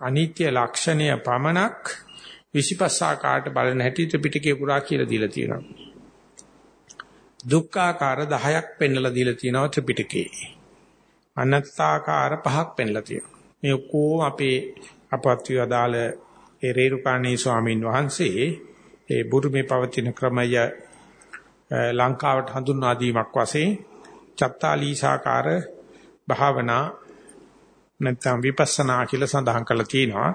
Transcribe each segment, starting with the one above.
අනිත්‍ය ලක්ෂණය පමණක් 25 ආකාරයට බලන හැටි ත්‍රිපිටකේ පුරා කියලා දීලා තියෙනවා. දුක්ඛාකාර 10ක් පෙන්වලා දීලා තියෙනවා ත්‍රිපිටකේ. අනත්තාකාර පහක් පෙන්වලා තියෙනවා. මේ ඔක්කොම අපේ අපත්‍ය අදාළ ඒ රේරුකාණී ස්වාමීන් වහන්සේ ඒ බුරුමේ පවතින ක්‍රමය ලංකාවට හඳුන්වා දීමක් වශයෙන් චත්තාලීසාකාර භාවනා නැත්නම් විපස්සනා කියලා සඳහන් කරලා තියෙනවා.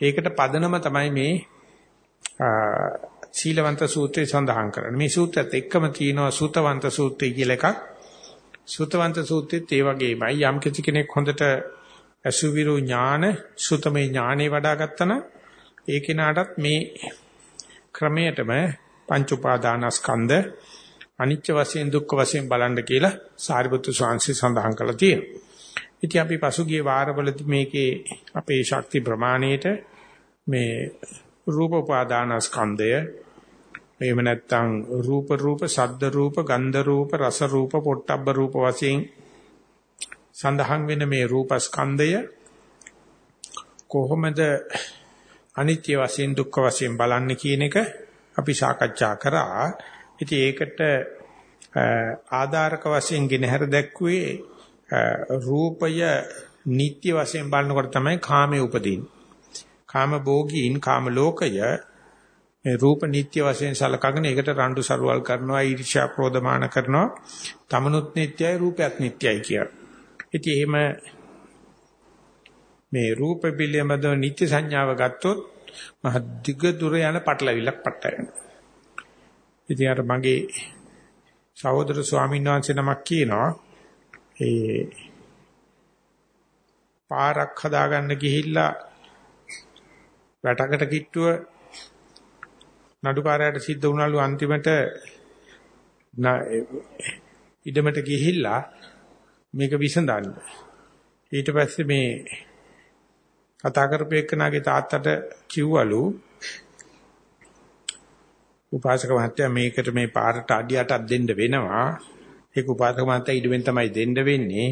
ඒකට පදනම තමයි මේ සීලවන්ත සූත්‍රය සඳහන් කරන්නේ. මේ සූත්‍රයත් එක්කම තියෙනවා සූතවන්ත සූත්‍රය කියලා එකක්. සූතවන්ත සූත්‍රෙත් ඒ වගේමයි යම් කිසි කෙනෙක් හොඳට අසුවිරු ඥාන සුතමේ ඥානේ වඩා ගත්තන ඒ කෙනාටත් මේ ක්‍රමයටම පංච උපාදානස්කන්ධ අනිත්‍ය වශයෙන් දුක්ඛ වශයෙන් බලන්න කියලා සාරිපුත්තු ස්වාමීන් සඳහන් කළා තියෙනවා. ඉතින් අපි පසුගිය වාරවලදී මේකේ අපේ ශක්ති ප්‍රමාණයට මේ රූප උපාදානස්කන්ධය එහෙම නැත්නම් රූප රූප ශබ්ද රූප ගන්ධ රූප රස රූප පොට්ටබ්බ රූප වශයෙන් සඳහන් වෙන මේ රූපස්කන්ධය කොහොමද අනිත්‍ය වශයෙන් දුක්ඛ වශයෙන් බලන්නේ කියන එක අපි සාකච්ඡා කරා. ඉතින් ඒකට ආධාරක වශයෙන් ගෙනහැර දැක්ුවේ රූපය නිත්‍ය වශයෙන් බලනකොට තමයි කාමයේ උපදින්නේ. කාම භෝගීන් කාම ලෝකය මේ රූප නිත්‍ය වශයෙන් සලකගෙන ඒකට රණ්ඩු සරුවල් කරනවා ඊර්ෂ්‍යා ප්‍රෝධමාන කරනවා. තමනුත් නිත්‍යයි රූපයත් නිත්‍යයි කියලා. ඉතින් එහෙම මේ රූප පිළිබඳව නිත්‍ය සංඥාව ගත්තොත් මහ දිග දුර යන පටලවිල්ලක් පටල වෙනවා. ඉතින් අර මගේ සහෝදර ස්වාමීන් වහන්සේ නමක් කියනවා ඒ පාරක් හදාගන්න ගිහිල්ලා වැටකට කිට්ටුව නඩුකාරයාට සිද්ධ වුණලු අන්තිමට ඉඩමට ගිහිල්ලා මේක විසඳන්න. ඊට පස්සේ මේ කතා කරපේකනාගේ තාත්තට කිව්වලු උපාසක මහත්තයා මේකට මේ පාරට අඩියටක් දෙන්න වෙනවා. ඒක උපාසක මහත්තයා ඉඩෙන් තමයි දෙන්න වෙන්නේ.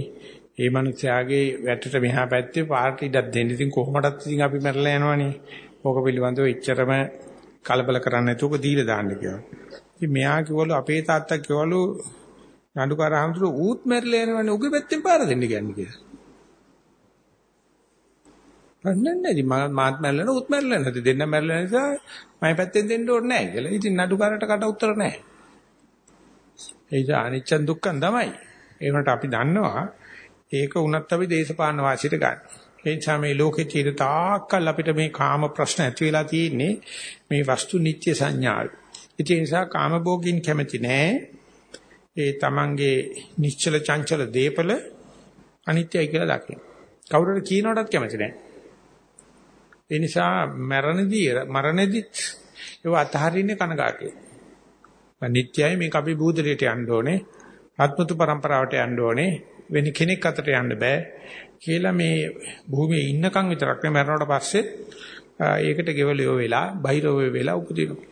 ඒ මනුස්සයාගේ වැටට මෙහා පැත්තේ පාරට ඉඩක් දෙන්න. ඉතින් කොහොමදත් ඉතින් අපි මැරලා යනවනේ. ඕක පිළිබඳව එච්චරම කලබල කරන්නේ නැතුව දීලා දාන්න කියලා. ඉතින් මෙයා කිව්වලු අපේ තාත්තා කිව්වලු නඩුකාර හඳුරු ඌත් මැරිලා යනවනේ උගේ පැත්තෙන් පාර දෙන්න කියන්නේ කියලා. නෑ ඉතින් මාත් මැරෙලා ඌත් මැරෙලා නැති දෙන්න මැරෙලා නිසා මම පැත්තෙන් දෙන්න ඕනේ නෑ කියලා. ඉතින් නඩුකාරට කට උත්තර නෑ. ඒක අනිච්ච දුක්ඛන් තමයි. ඒකට අපි දන්නවා ඒක උනත් අපි දේශපාලන වාසියට ගන්න. ඒ නිසා මේ ලෝකේ චිර තාක්කල් අපිට මේ කාම ප්‍රශ්න ඇති වෙලා තියෙන්නේ මේ වස්තු නිත්‍ය සංඥාව. ඒ නිසා කාම භෝගින් කැමති නෑ. ඒ තමන්ගේ නිශ්චල චංචල දීපල අනිත්‍යයි කියලා දකින්න. කවුරුහරි කියනකොටත් කැමති නැහැ. ඒ නිසා මරණදී මරණදිත් ඒව අතහරින්නේ කනගාටුයි. නිත්‍යයි මේක අපි බූදලයට යන්න ඕනේ. ආත්මතු પરම්පරාවට යන්න ඕනේ. වෙන කෙනෙක් අතට යන්න බෑ කියලා මේ භූමියේ ඉන්නකම් විතරක් නේ මරණයට පස්සේ ඒකට ගෙවලියෝ වෙලා බහිරව වෙලා උපදිනවා.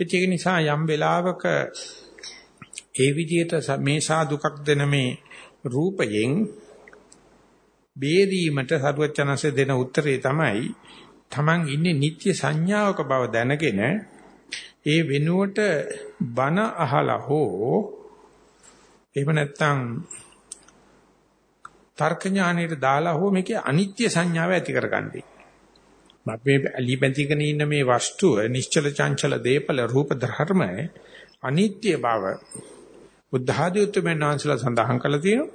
ඒක නිසා යම් වෙලාවක ඒ විදිහට මේ සාදුකක් දෙන මේ රූපයෙන් බේරීමට සරුවචනanse දෙන උත්තරේ තමයි Taman ඉන්නේ නිත්‍ය සංඥාවක බව දැනගෙන ඒ වෙනුවට බන අහලා හෝ එහෙම නැත්නම් තර්ක ඥානෙට දාලා හෝ මේකේ අනිත්‍ය සංඥාව ඇති කරගන්නේ. මේ අලිපැතිකන ඉන්න මේ වස්තුව නිශ්චල චංචල දීපල රූප ධර්ම අනිත්‍ය බව බුද්ධ ආදී උතුම්යන් වහන්සේලා සඳහන් කළා තියෙනවා.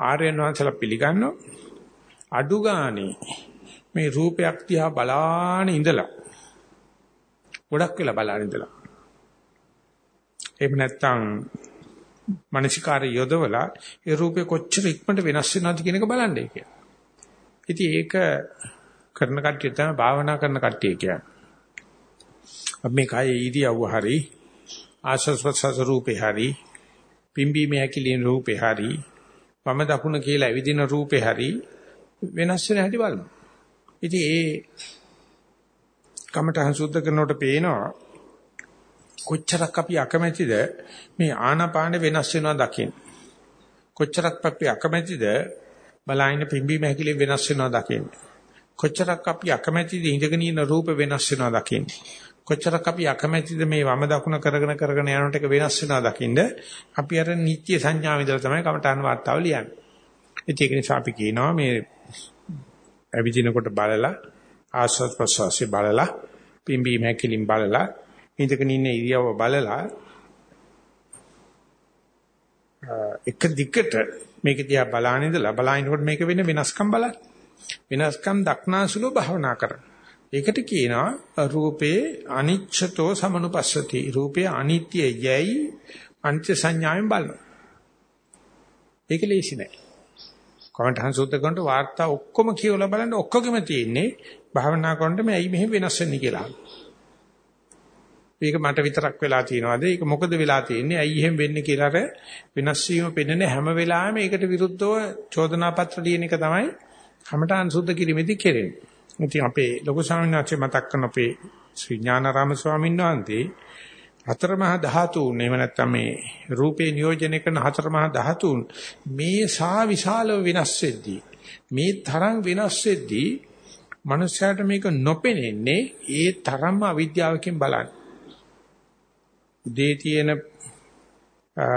ආර්යයන් වහන්සේලා පිළිගන්නවා. අඩු ගානේ මේ රූපයක් දිහා බලාන ඉඳලා ගොඩක් වෙලා බලාන ඉඳලා එහෙම නැත්නම් මානසිකාරය යොදවලා ඒ රූපේ කොච්චර ඉක්මනට වෙනස් වෙනවද කියන එක බලන්නේ කියලා. ඉතින් ඒක කරන කට්ටිය තමයි භාවනා කරන කට්ටිය කියන්නේ. අපි මේ කය ඉරියව්ව හරි ආශස්වසස රූපේ හරි පිම්බීමේ හැකිලින රූපේ හරි වම දකුණ කියලා ඇවිදින රූපේ හරි වෙනස් වෙන හැටි බලමු. ඉතින් ඒ කමඨහං සුද්ධ කරනකොට පේනවා කොච්චරක් අපි අකමැතිද මේ ආනාපාන වෙනස් වෙනවා දකින්න. කොච්චරක් අපි අකමැතිද බලාගෙන පිම්බීම හැකිලි වෙනස් වෙනවා දකින්නේ. කොච්චරක් අපි අකමැතිද ඉඳගෙන ඉන්න රූප වෙනස් වෙනවා දකින්නේ. කොච්චරක් අපි අකමැතිද මේ වම දකුණ කරගෙන කරගෙන යනකොට එක වෙනස් වෙනවා දකින්න අපි අර නිත්‍ය සංඥාව විතර තමයි කමඨාන් වාර්තාව ලියන්නේ. ඒක නිසා අපි කියනවා මේ ඇවිදිනකොට බලලා ආස්වාද ප්‍රසවාසය බලලා පිම්බීම හැකිලින් බලලා ඉඳගෙන ඉන්න ඉරියව්ව බලලා එක දිගට මේක දිහා බලාගෙන ඉඳලා බලාගෙනකොට මේක වෙන වෙනස්කම් බලන්න. වෙනස්කම් දක්නාසුලෝ භාවනා කරන්න. ඒකට කියනවා රූපේ අනිච්ඡතෝ සමනුපස්සති. රූපේ අනිත්‍යයයි අනිත්‍ය සංඥාවෙන් බලනවා. ඒක ලේසි නෑ. කමඨහන් සූත්‍ර කරනට වාර්තා ඔක්කොම කියවලා බලන්න ඔක්කොගෙම තියෙන්නේ භාවනා කරනකොට මේ ඇයි මෙහෙම වෙනස් වෙන්නේ කියලා. මේක මට විතරක් වෙලා තියෙනවද? ඒක මොකද වෙලා තියෙන්නේ? ඇයි එහෙම වෙන්නේ කියලා අර වෙනස් වීම පෙන්වන හැම වෙලාවෙම ඒකට විරුද්ධව චෝදනා පත්‍ර ලියන එක තමයි කමඨාන් සුද්ධ කිරීමේදී කෙරෙන්නේ. ඉතින් අපේ ලොකු ස්වාමීන් වහන්සේ මතක් කරන අපේ ශ්‍රී ඥානාරාම ස්වාමීන් වහන්සේ හතර මහා ධාතුන් එහෙම නැත්නම් මේ රූපේ නියෝජනය කරන හතර මහා ධාතුන් මේ සා විශාලව වෙනස් වෙද්දී මේ තරම් වෙනස් වෙද්දී මනුස්සයාට මේක නොපෙනෙන්නේ ඒ තරම්ම අවිද්‍යාවකින් බලන්නේ. උදේ තියෙන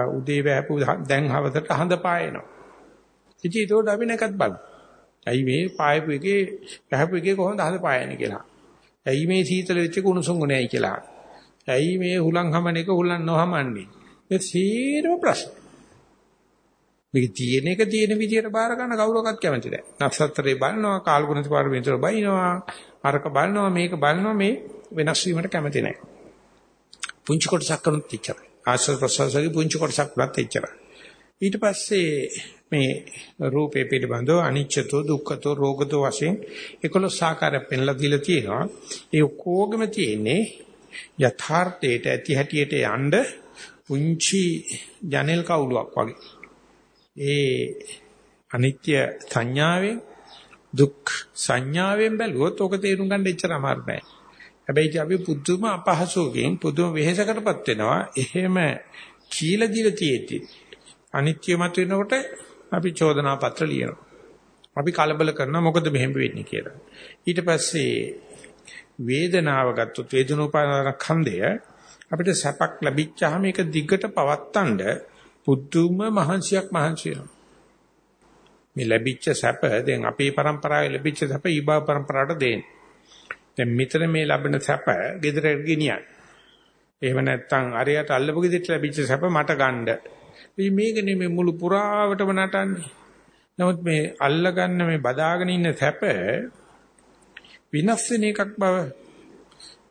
උදේ වැහපු දැන් හවසට හඳ පායනවා. ඉතින් ඒකට අපි නැකත් බලමු. ඇයි මේ පායපු එකේ වැහපු එකේ කොහොමද හඳ පායන්නේ කියලා. ඇයි මේ සීතල වෙච්ච කුණුසුම් ගුණයි කියලා. ඇයි මේ හුලං හමන එක හුලං නොහමන්නේ? මේ සීරම ප්‍රශ්න. මේක තියෙන එක තියෙන විදියට බාර ගන්න කවුරක්වත් කැමති නැහැ. නක්ෂත්‍රේ බලනවා, කාල්ගුණති පාරමිතර බයිනවා, අරක බලනවා, මේක බලනවා මේ වෙනස් වීමට කැමති නැහැ. පුංචි කොටසක් කරනත් ඉච්චරයි. ආශ්‍රද ප්‍රසවාසයේ පුංචි කොටසක් කරත් ඉච්චරයි. ඊට පස්සේ මේ රූපේ පිළිබඳව අනිච්චතෝ දුක්ඛතෝ රෝගතෝ වශයෙන් 11 ආකාරයක් පෙන්ලා දීලා තියෙනවා. ඒ ඔක්කොගෙම තියෙන්නේ යථාර්ථයට ඇති හැටියට යන්න පුංචි ජනෙල් කවුලක් වගේ. ඒ අනිත්‍ය සංඥාවෙන් දුක් සංඥාවෙන් බැලුවොත් ඔක තේරුම් ගන්න එච්චර අමාරු නෑ. හැබැයි අපි පුදුම අපහසුකෙන් පුදුම වෙහෙසකටපත් වෙනවා. එහෙම කීලා දීලා තියෙද්දි අනිත්‍ය මත වෙනකොට අපි චෝදනා පත්‍ර ලියනවා. අපි කලබල කරනවා මොකද මෙහෙම වෙන්නේ කියලා. ඊට පස්සේ වේදනාව ගත්තොත් වේදනෝපාදාන ඛණ්ඩය අපිට සැපක් ලැබිච්චාම ඒක දිගට පවත්තන්න පුදුම මහන්සියක් මහන්සි මේ ලැබිච්ච සැප දැන් අපේ પરම්පරාවේ ලැබිච්ච සැප ඊබා પરම්පරාවට දෙන්න. දැන් මෙතන මේ ලැබෙන සැප gedara ගිනියන්. එහෙම නැත්නම් අරයට අල්ලපු gedit ලැබිච්ච සැප මට ගන්න. මේක නෙමෙයි මුළු පුරාවටම නටන්නේ. නමුත් මේ අල්ලගන්න මේ බදාගෙන ඉන්න සැප විනාශ වෙන එකක් බව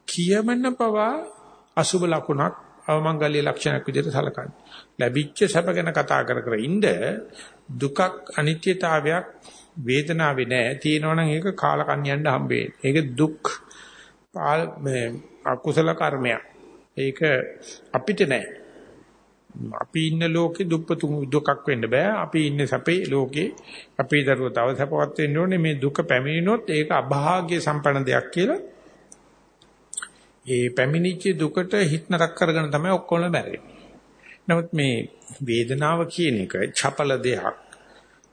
කියමන පවා අසුබ ලකුණක් අවමංගල්‍ය ලක්ෂණයක් විදිහට සලකන්නේ. ලැබිච්ච සැප ගැන කතා කර කර ඉඳ දුකක් අනිත්‍යතාවයක් වේදනාවේ නැහැ. තියෙනවනම් ඒක කාලකන්‍යයන්ට හම්බෙන්නේ. ඒක දුක් මේ අකුසල කර්මයක්. ඒක අපිට නැහැ. අපි ඉන්න ලෝකේ දුප්පතු දුකක් වෙන්න බෑ. අපි ඉන්නේ සැපේ ලෝකේ. අපේ දරුවෝ තව සැපවත් වෙන්න ඕනේ. මේ දුක පැමිණෙනොත් ඒක අභාග්‍ය සම්පන්න දෙයක් කියලා. ඒ පැමිණිච්ච දුකට හිත නරක කරගෙන තමයි ඔක්කොම බැරෙන්නේ. නමුත් මේ වේදනාව කියන එක චපල දෙයක්.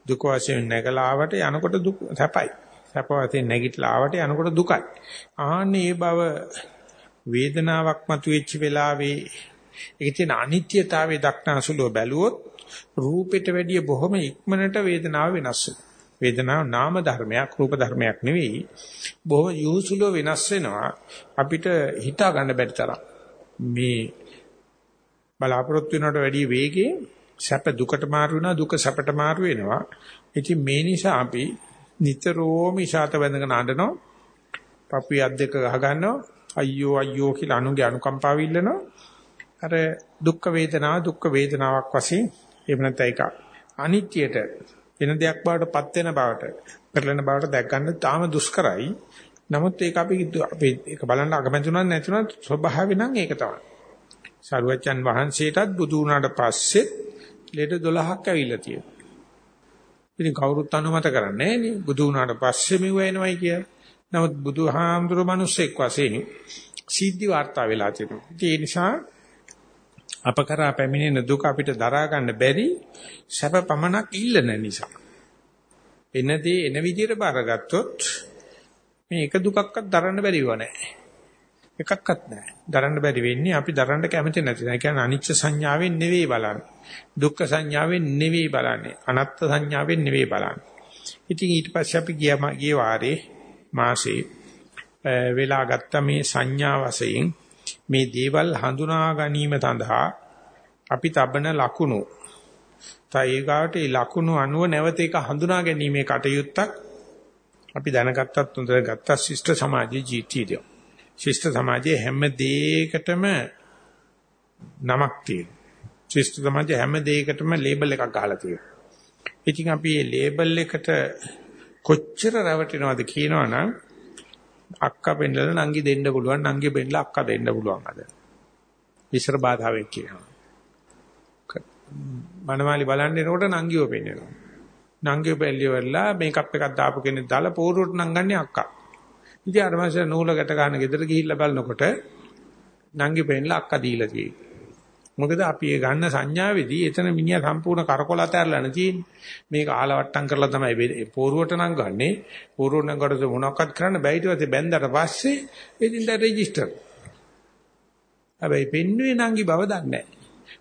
දුක වශයෙන් නැගලාවට යනකොට දුක සැපයි. සැප වශයෙන් නැගිටලා ආවට යනකොට දුකයි. ආන්නේ බව වේදනාවක් මතුවෙච්ච වෙලාවේ ඒකේ තියෙන අනිත්‍යතාවයේ දක්නාසුලව බැලුවොත් රූපෙට වැඩිය බොහොම ඉක්මනට වේදනාව වෙනස් වේදනාව නාම ධර්මයක් රූප ධර්මයක් නෙවෙයි. බොහොම යොහුසුලව වෙනස් වෙනවා. අපිට හිතා ගන්න බැරි තරම්. මේ බලාපොරොත්තු වෙනවට වැඩිය වේගයෙන් සැප දුකට මාරු වෙනවා දුක සැපට මාරු වෙනවා. ඉතින් මේ නිසා අපි නිතරම ඉෂාත වැඳගෙන අඬනවා. පපුවේ අත් දෙක ගහ ගන්නවා අයියෝ අයියෝ කියලා අනුගේ අනුකම්පාව ඉල්ලනවා. අර දුක් වේදනාව දුක් වේදනාවක් වශයෙන් එහෙම නැත්නම් ඒක අනිත්‍යයට වෙන දෙයක් බවට පත් වෙන බවට පෙරලෙන බවට දැක් ගන්න තාම දුෂ්කරයි. නමුත් ඒක අපි අපි ඒක බලන්න අකමැතුණා නැතුණා ස්වභාවය නම් ඒක තමයි. සරුවච්චන් වහන්සේටත් බුදු වුණාට පස්සේ ලෙඩ 12ක් ඇවිල්ලා තියෙනවා. ඉතින් කවුරුත් අනුමත කරන්නේ නේ බුදු වුණාට පස්සේ මෙව එනවයි කියලා. නමුත් බුදුහාමුදුරු මිනිස්සෙක් වශයෙන් සිද්ධි වාර්තා වෙලා තියෙනවා. ඒ නිසා අප කරා පැමිණෙන දුක අපිට දරා ගන්න බැරි සැප පමණක් ඉල්ලන නිසා. එනදී එන විදියට බාරගත්තොත් මේ එක දුකක්වත් දරන්න බැරිව නැහැ. එකක්වත් නැහැ. දරන්න බැරි වෙන්නේ අපි දරන්න කැමති නැති. ඒ කියන්නේ අනිච්ච සංඥාවෙන් නෙවෙයි බලන්නේ. දුක්ඛ සංඥාවෙන් නෙවෙයි බලන්නේ. අනාත්ත සංඥාවෙන් නෙවෙයි බලන්නේ. ඉතින් ඊට පස්සේ අපි ගිය ගිය වාරේ මාසේ වෙලා ගත්ත මේ සංඥා වශයෙන් මේ දේවල් හඳුනා ගැනීම සඳහා අපි තබන ලකුණු තයිගාට ඒ ලකුණු අනුව නැවත එක හඳුනා ගැනීමේ කටයුත්තක් අපි දැනගත්තත් හොඳට ගත්ත ශිෂ්ට සමාජයේ ජීවිතය. ශිෂ්ට සමාජයේ හැම දෙයකටම නමක් තියෙනවා. ශිෂ්ට සමාජයේ හැම දෙයකටම ලේබල් එකක් ගහලා තියෙනවා. ඉතින් අපි මේ ලේබල් එකට කොච්චර රැවටෙනවද කියනවනම් අක්කා පෙන්නලා නංගි දෙන්න පුළුවන් නංගි පෙන්නලා අක්කා දෙන්න පුළුවන් අද. ඉස්සර බාධාවෙක් කියනවා. මනමාලි බලන්න එනකොට නංගිව පෙන්නනවා. නංගිව පෙල්ලිවලා මේකප් එකක් දාපු කෙනෙක් දාලා පෝරුවට නංගන්නේ අක්කා. ඉතින් අර මාසේ නූල ගැට ගන්න ගෙදර ගිහිල්ලා බලනකොට නංගි පෙන්නලා අක්කා දීලා තියෙන්නේ. මොකද අපි ඒ ගන්න සංඥාවේදී එතන මිනිහා සම්පූර්ණ කරකොල අතහැරලා නැතිනේ. මේක ආලවට්ටම් කරලා තමයි පෝරුවට නම් ගන්නෙ. පෝරුවට නම් කොට මොනවක්වත් කරන්න බැයි ඊට පස්සේ බැන්දට පස්සේ ඉතින් දැන් රෙජිස්ටර්. හැබැයි පෙන්නුවේ නංගි බව දන්නේ නැහැ.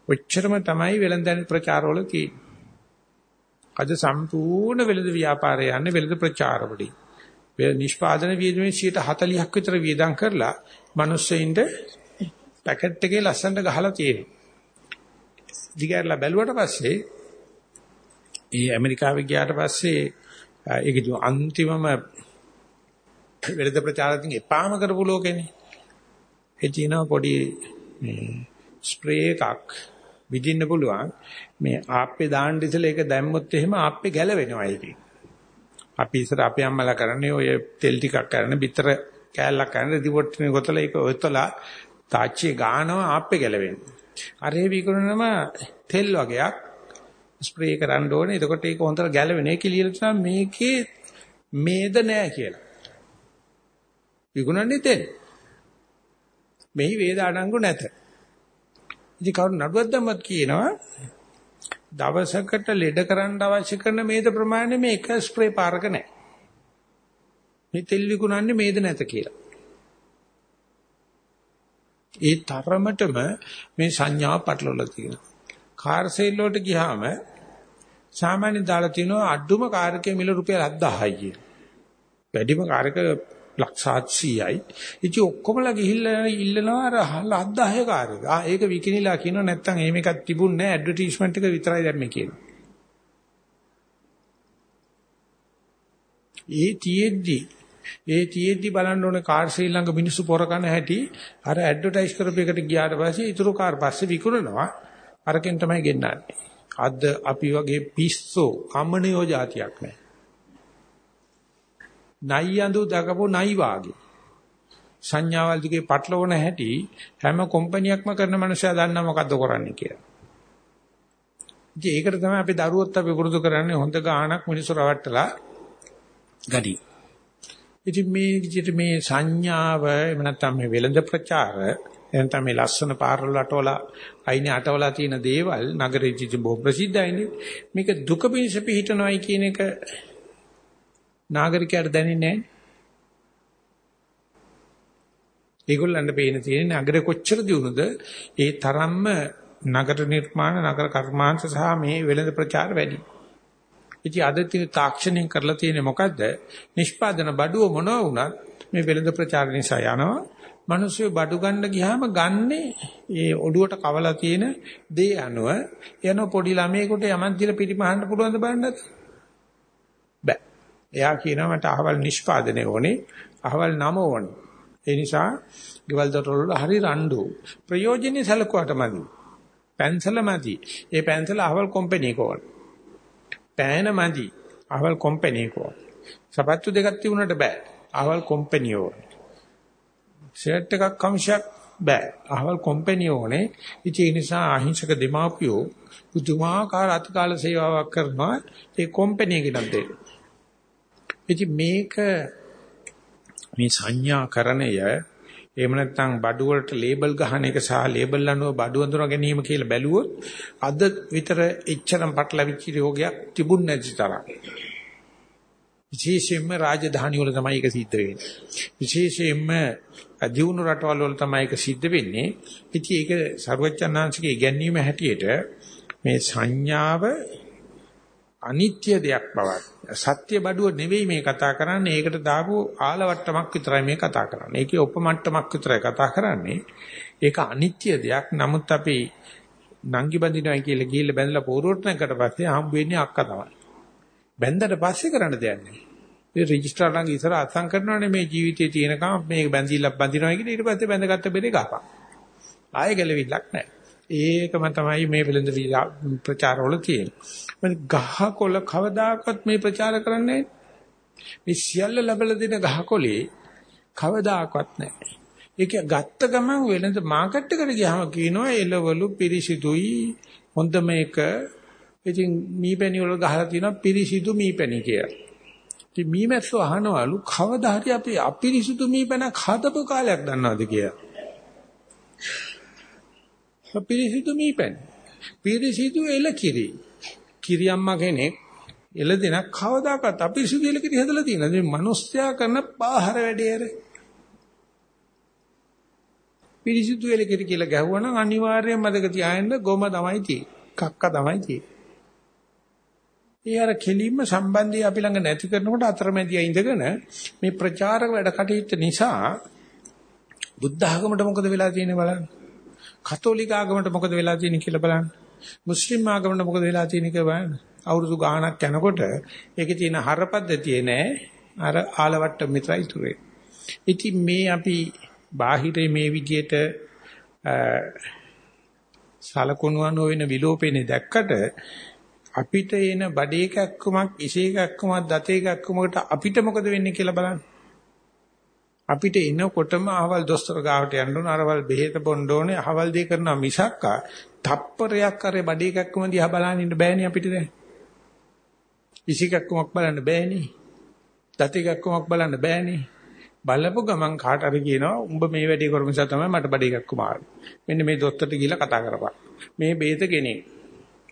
ඔච්චරම තමයි වෙලඳන් ප්‍රචාරවල තියෙන්නේ. අද සම්පූර්ණ වෙලද ව්‍යාපාරය යන්නේ වෙලද ප්‍රචාරවලින්. නිෂ්පාදන වියදමේ 140ක් විතර වියදම් කරලා මිනිස්සෙයින්ට පැකට් එකේ ලස්සනට ගහලා තියෙනවා. දිගහැරලා බැලුවට පස්සේ ඒ ඇමරිකාවේ ගියාට පස්සේ ඒකේ අන්තිමම වෙළඳ ප්‍රචාරකින් එපාම කරපු ලෝකෙනේ. ඒ තියෙනවා පොඩි මේ ස්ප්‍රේ එකක් විදින්න පුළුවන්. මේ ආප්පේ දාන්න ඉතල ඒක දැම්මොත් එහෙම ආප්පේ ගැලවෙනවා ඒකේ. අපි ඉස්සර අපේ අම්මලා කරන්නේ ඔය තෙල් ටිකක් කරන බිතර කෑල්ලක් කරන රිපෝට්නේ ගොතලා ඒක ඔයතලා තාච්චිය ගානවා ආප්පේ ගැලවෙන්නේ. අර ඒ විකුණනම තෙල් වගේක් ස්ප්‍රේ කරන්න ඕනේ. එතකොට ඒක හොඳට ගැලවෙන. ඒක ලියලා තියෙනවා මේකේ මේද නෑ කියලා. විකුණන්නේ තෙල්. මෙහි වේද අඩංගු නැත. ඉතින් කවුරු නඩුවක් දැම්මත් කියනවා දවසකට ලෙඩ කරන්න අවශ්‍ය කරන මේද ප්‍රමාණය මේ එක ස්ප්‍රේ පාරක නැහැ. මේ තෙල් විකුණන්නේ මේද නැත කියලා. ඒ තරමටම මේ සංඥාව පටලවලා තියෙනවා. කාර් සේල් වලට ගියාම සාමාන්‍ය දාලා තියෙනවා අඩුම කාර්කයේ මිල රුපියල් 7000යි කියලා. වැඩිම කාර්ක ලක්ෂ 700යි. ඉතින් ඔක්කොමලා ගිහිල්ලා ඉල්ලනවා අර 7000 කාර්යක. ආ ඒක විකිනිලා කියනවා නැත්තම් එහෙම එකක් තිබුණ නැහැ ඇඩ්වර්ටයිස්මන්ට් එක විතරයි දැම්මේ කියනවා. ඒ තියෙද්දි ඒ තියෙද්දි බලන්න ඕනේ කාර් සීල් ළඟ මිනිස්සු පොර කන හැටි අර ඇඩ්වර්ටයිස් කරපු එකට ගියාට පස්සේ ඊටු කාර් පස්සේ විකුණනවා අරකින් තමයි ගෙන්නන්නේ. අද අපි වගේ පිස්සෝ කම්මනියෝ જાතියක් නැහැ. නයි අඳු දකපු නයි වාගේ. සංඥාවල් දිගේ පටලවන හැටි හැම කම්පැනියක්ම කරන මනුස්සයා දන්නා මොකද්ද කරන්නේ කියලා. ඉතින් ඒකට තමයි අපි දරුවොත් අපි පුරුදු කරන්නේ හොඳ ගාණක් මිනිස්සු රවට්ටලා ගනි. ඉතින් මේ විදිහට මේ සංඥාව එහෙම නැත්නම් මේ වෙළඳ ප්‍රචාර එහෙනම් මේ ලස්සන පාරවල් අටවලා අයිනේ අටවලා තියෙන දේවල් නගරයේ ජීජ බොහොම ප්‍රසිද්ධයිනේ. මේක දුක පිණිස පිහිටනවායි කියන එක නාගරිකයාට දැනෙන්නේ නැහැ. ඒගොල්ලන්ට පේන තියෙන නගරේ කොච්චර දියුණුද ඒ තරම්ම නගර නිර්මාණ නගර කර්මාන්ත සහ මේ වෙළඳ ප්‍රචාර වැඩි. ඉතින් අද තියෙන තාක්ෂණයෙන් කරලා තියෙන්නේ මොකද්ද? නිෂ්පාදන බඩුව මොනවා වුණත් මේ වෙළඳ ප්‍රචාර නිසා යනවා. මිනිස්සු බඩු ගන්න ගියාම ගන්නේ ඒ ඔඩුවට කවලා තියෙන දේ අනුව යන පොඩි ළමයෙකුට යමක් දීලා පිටිමහන්න පුළුවන්ද බලන්නද? එයා කියනවා මට අහවල් නිෂ්පාදනය ඕනේ, අහවල් නම ඕනේ. ඒ නිසා ගෙවල් දොරවල හරි රණ්ඩු. ප්‍රයෝජනෙ සැලකුවාට මදි. පැන්සල මදි. ඒ පැන්සල අහවල් කම්පැනි එක ඕනේ. පෑන මදි. අහවල් කම්පැනි එක ඕනේ. සපත්තු දෙකක් තිබුණාට බෑ. අහවල් කම්පැනි ඕනේ. ෂර්ට් එකක් කමිෂක් බෑ. අහවල් කම්පැනි ඕනේ. ඉතින් ඒ නිසා අහිංසක දෙමාපියෝ පුදුමාකාර අතිකාල සේවාවක් කරනවා ඒ කම්පැනි එකට දෙන්න. ඉතින් මේක මේ සංඥාකරණය එහෙම නැත්නම් බඩු වලට ලේබල් ගහන එක සහ ලේබල් අනුව බඩු අඳුර ගැනීම කියලා බැලුවොත් අද විතර එච්චරම් පටලවිච්ච රෝගයක් තිබුණ නැති තරම්. විශේෂයෙන්ම රාජධානි වල තමයි ඒක සිද්ධ වෙන්නේ. විශේෂයෙන්ම දියුණු රටවල් වල තමයි ඒක සිද්ධ වෙන්නේ. ඉතින් ඒක ਸਰවඥාන්සේගේ ඉගැන්වීම හැටියට මේ සංඥාව අනිත්‍ය දෙයක් බවත් සත්‍ය බඩුව නෙවෙයි මේ කතා කරන්නේ ඒකට දාපු ආලවට්ටමක් විතරයි මේ කතා කරන්නේ. ඒකේ උපමට්ටමක් විතරයි කතා කරන්නේ. ඒක අනිත්‍ය දෙයක්. නමුත් අපි නංගි බඳිනවා කියලා ගිහිල්ලා බැඳලා පෝරුවට නැකට පස්සේ හම්බ වෙන්නේ අක්කා තමයි. බැඳලා පස්සේ කරන්න දෙයක් නැහැ. ඒ රෙජිස්ට්‍රාර් ළඟ ඉස්සර අත්සන් කරනවානේ මේ ජීවිතයේ තියෙනකම් මේක බැඳිලා බඳිනවා කියලා ඊට පස්සේ බැඳගත්ත බෙරේ ගහපන්. ආයෙ ගැලවිලක් නැහැ. ඒකම තමයි මේ පිළිඳ ප්‍රචාරවල තියෙන්නේ. ගහකොළ කවදාකවත් මේ ප්‍රචාර කරන්නේ මේ සියල්ල ලැබලා දෙන ගහකොළේ කවදාකවත් නැහැ. ඒක ගත්ත ගමන් වෙළඳ මාකට් එකට ගියාම කියනවා එළවලු පිරිසිදුයි හොඳ මේක. ඉතින් මීපැණි වල ගහලා තියෙනවා පිරිසිදු මීපැණි කියලා. ඉතින් මීමැස්සෝ අහනවලු කවදා හරි අපි අපිරිසිදු මීපැණක් හදපු කාලයක් දන්නවද කියලා. පිරිසිදු මීපැණි. පිරිසිදු එලකිරි. කිරියම්මා කෙනෙක් එළ දෙනක් කවදාකවත් අපිරිසිදු එලකිරි හදලා තියෙනවද? මේ මිනිස්සයා කරන පාහර වැඩේ පිරිසිදු එලකිරි කියලා ගැහුවනම් අනිවාර්යයෙන්ම මතක තියාගන්න ගොම තමයි තියෙන්නේ. කක්ක තමයි තියෙන්නේ. ඒ අර කෙලින්ම සම්බන්ධය අපි ළඟ නැති කරනකොට අතරමැදියා ඉඳගෙන මේ ප්‍රචාරක වැඩ කටයුත්ත නිසා බුද්ධ ආගමට මොකද වෙලා තියෙන්නේ බලන්න. කතෝලික ආගමට මොකද වෙලා තියෙන්නේ කියලා බලන්න. මුස්ලිම් ආගමට මොකද වෙලා තියෙන්නේ කියලා බලන්න. අවුරුදු ගාණක් යනකොට ඒකේ තියෙන හරපද්ධතිය නෑ අර ආලවට්ට මිත්‍රයි තුරේ. ඉතින් මේ අපි බාහිරේ මේ විදියට සලකුණු අනු වෙන විලෝපෙනේ දැක්කට අපිට එන බඩේ කැක්කමක් ඉසේ කැක්කමක් දතේ කැක්කමකට අපිට මොකද වෙන්නේ කියලා බලන්න. අපිට එනකොටම අහවල් දොස්තර ගාවට යන්න ඕන අරවල් බෙහෙත බොන්න ඕනේ අහවල් දේ කරනවා මිසක්කා තප්පරයක් අර බඩේ කැක්කම දිහා බලන්න ඉන්න බෑනේ අපිට දැන්. ඉසේ කැක්කමක් බලන්න බෑනේ. දතේ කැක්කමක් බලන්න බෑනේ. බලපු ගමන් කාට හරි කියනවා උඹ මේ වැඩේ කරපු නිසා තමයි මට බඩේ එකක් කුමාරයි. මෙන්න මේ දොස්තරට ගිහිල්ලා කතා කරපන්. මේ බේත කෙනේ.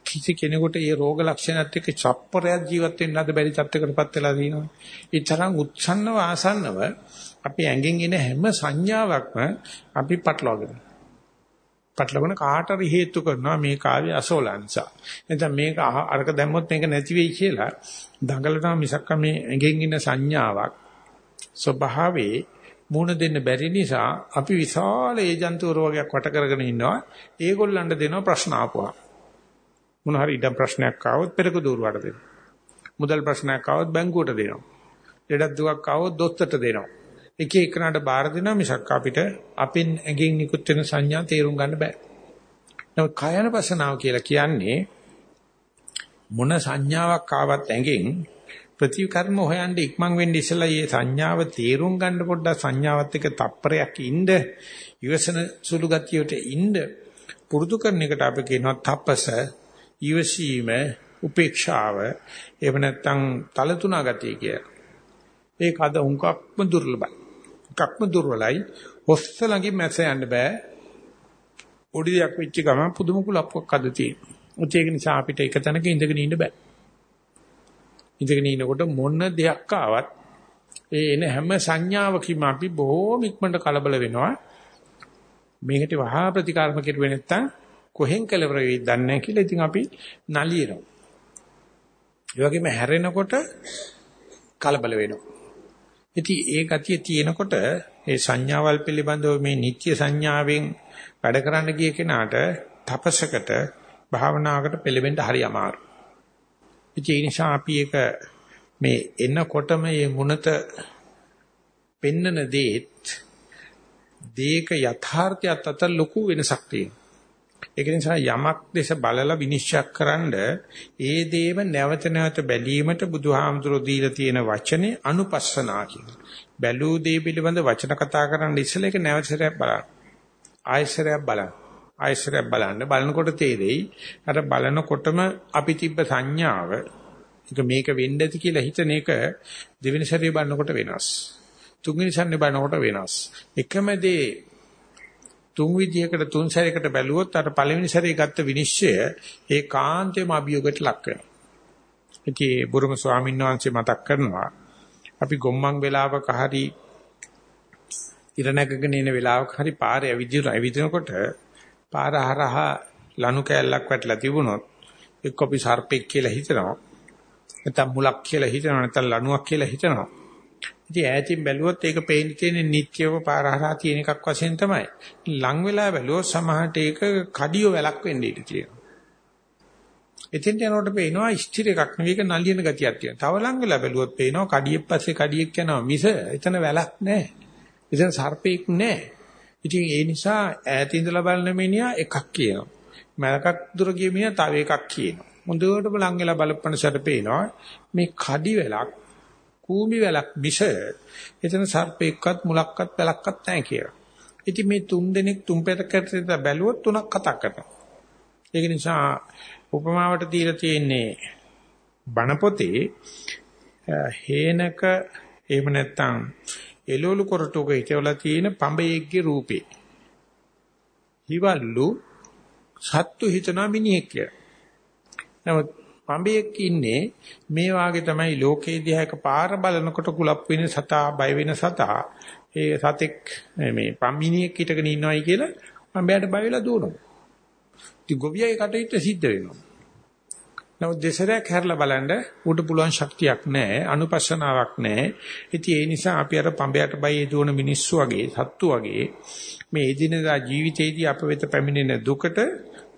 කිසි කෙනෙකුට මේ රෝග ලක්ෂණات එක්ක චප්පරයක් ජීවත් වෙන්න අද බැරි තත්ත්වයකටපත් වෙලා තියෙනවා. ඒ තරම් උච්ඡන්නව ආසන්නව අපි ඇඟෙන් එන හැම සංඥාවක්ම අපි පටලවාගෙන. පටලවන කාට හරි හේතු කරනවා මේ කාර්ය අසෝලංසා. එතන මේක අරක දැම්මොත් මේක නැති වෙයි කියලා දඟලනවා මිසක් මේ ඇඟෙන් එන සංඥාවක් ස්වභාවයේ මුණ දෙන්න බැරි නිසා අපි විශාල ඒජන්තුවර වගේක් වට කරගෙන ඉන්නවා. ඒගොල්ලන්ට දෙනවා ප්‍රශ්න ආපුවා. මොන හරි ඉඩම් ප්‍රශ්නයක් ආවොත් පෙරක දూరుවට දෙනවා. මුදල් ප්‍රශ්නයක් ආවොත් බැංකුවට දෙනවා. ලෙඩක් දුකක් ආවොත් දොස්තරට දෙනවා. එක එකනට බාර දෙනවා මිසක් අපිට අපින් ඇඟෙන් නිකුත් වෙන සංඥා තේරුම් ගන්න බෑ. නමුත් කායන පසනාව කියලා කියන්නේ මොන සංඥාවක් ආවත් ඇඟෙන් ප්‍රතිකර්ම හොයන්න ඉක්මන් වෙන්න ඉස්සලා මේ සංඥාව තේරුම් ගන්න පොඩ්ඩක් සංඥාවත් එක්ක තප්පරයක් ඉන්න ඉවසන සුළු ගතියට ඉන්න පුරුදු කරන එකට අපි කියනවා තපස ඉවසීම උපේක්ෂාව එහෙම නැත්නම් තලතුණා ගතිය කියලා. ඒක අද උන්කක්ම දුර්ලභයි. උන්කක්ම දුර්වලයි. හොස්ස ළඟින් මැස යන්න බෑ. පොඩි දෙයක් වෙච්ච ගමන් පුදුම කුලප්පක් අද තියෙනවා. ඒක නිසා අපිට එක තැනක ඉඳගෙන ඉන්න බෑ. ඉඳගෙන ඉනකොට මොන දෙයක් ආවත් ඒ එන හැම සංඥාවකම අපි බොහොම ඉක්මනට කලබල වෙනවා. මේකට වහා ප්‍රතිකාරම කෙරුවේ නැත්තම් කොහෙන් කෙලවර වෙයිද දන්නේ නැහැ කියලා ඉතින් අපි නලියනවා. ඒ වගේම හැරෙනකොට කලබල වෙනවා. ඉතින් ඒ ගතිය තියෙනකොට ඒ සංඥාවල් පිළිබඳව මේ නිත්‍ය සංඥාවෙන් වැඩ කරන්න ගිය කෙනාට තපසකට භාවනාවකට පෙළඹෙන්න හරි අමාරුයි. ඒ නිසා අපි ඒක මේ එනකොටම මේ මුනත පෙන්නන දේත් දේක යථාර්ථයත් අතර ලොකු වෙනසක් තියෙනවා. ඒක නිසා යමක් දේශ බලලා විනිශ්චයකරනද ඒ දේව නැවත නැවත බැලීමට බුදුහාමුදුරෝ දීලා තියෙන වචනේ අනුපස්සනා කියලා. බැලූ දේ පිළිබඳ වචන කතා කරන්න ඉස්සෙල්ලා ඒක නැවතසරයක් බලන්න. ආයසරයක් බලන්න. ආයසරයක් බලන්න බලනකොට තේරෙයි අර බලනකොටම අපි තිබ්බ සංඥාව ඒක මේක වෙන්න ඇති කියලා හිතන එක දෙවෙනි සැරේ බලනකොට වෙනස්. තුන්වෙනි සැරේ බලනකොට වෙනස්. එකම දේ තුන් විදිහකට තුන් සැරයකට බැලුවොත් අර පළවෙනි සැරේ ගත්ත විනිශ්චය ඒකාන්තයෙන්ම අභියෝගයට ලක් වෙනවා. ඉතින් බුරුම ස්වාමීන් වහන්සේ මතක් කරනවා අපි ගොම්මන් වෙලාවක හරි ඉර නැගගෙන ඉන වෙලාවක හරි පාරේ ඇවිදින ඇවිදිනකොට පාර හරහා ලනු කෑල්ලක් වැටලා තිබුණොත් එක්ක අපි සර්පෙක් කියලා හිතනවා. නැත්නම් මුලක් කියලා හිතනවා. නැත්නම් ලණුවක් කියලා හිතනවා. ඉතින් ඈතින් බැලුවොත් ඒක පේන්න තියෙන නිත්‍යව පාර හරහා තියෙන එකක් වශයෙන් තමයි ලං වෙලා බැලුවොත් සමහරට ඒක කඩියෝ වැලක් වෙන්න ඉඩ තියෙනවා එතෙන්ට යනකොට පේනවා ස්ථිර එකක් නෙවෙයි ඒක නලියන ගතියක් තියෙනවා. තව ලං වෙලා බැලුවොත් පේනවා කඩියෙක් පස්සේ කඩියෙක් යනවා මිස එතන වැලක් නැහැ. එතන සර්පෙක් නැහැ. ඉතින් ඒ නිසා ඈත ඉඳලා බලන මිනිහා එකක් කියනවා. මලකක් දුර ගිය මිනිහා තව එකක් කියනවා. මුදුවටම ලං වෙලා බලපනසට පේනවා මේ කඩි වැලක් කූඹි වැලක් මිස එතන සර්පෙක්වත් මුලක්වත් වැලක්වත් නැහැ කියලා. ඉතින් මේ තුන් දෙනෙක් තුන් පෙරකට බැලුවොත් තුනක් කතා කරනවා. ඒක නිසා උපමාවට දීලා තියෙන්නේ බණ පොතේ හේනක එහෙම නැත්නම් එළවලු කොරටුක හිටවලා තියෙන පඹයෙක්ගේ රූපේ. හිවල්ලු සත්තු හිතනා මිනිහෙක් කියලා. නමුත් පඹයෙක් ඉන්නේ මේ වාගේ තමයි ලෝකේ දිහා පාර බලනකොට කුලප් වෙන සතා බය වෙන සතා ඒ සතෙක් මේ පම්මිනියෙක් හිටගෙන ඉන්නවයි කියලා පඹයට බය වෙලා දුවනවා. ඉතින් ගොවියයි කටයුත්ත සිද්ධ වෙනවා. නමුත් දෙසරයක් හැරලා බලන්න උඩ පුළුවන් ශක්තියක් නැහැ, අනුපස්සනාවක් නැහැ. ඉතින් ඒ නිසා අපි අර පඹයට බයි දුවන මිනිස්සු වගේ, සත්තු වගේ මේ එදිනදා ජීවිතේදී අප වෙත පැමිණෙන දුකට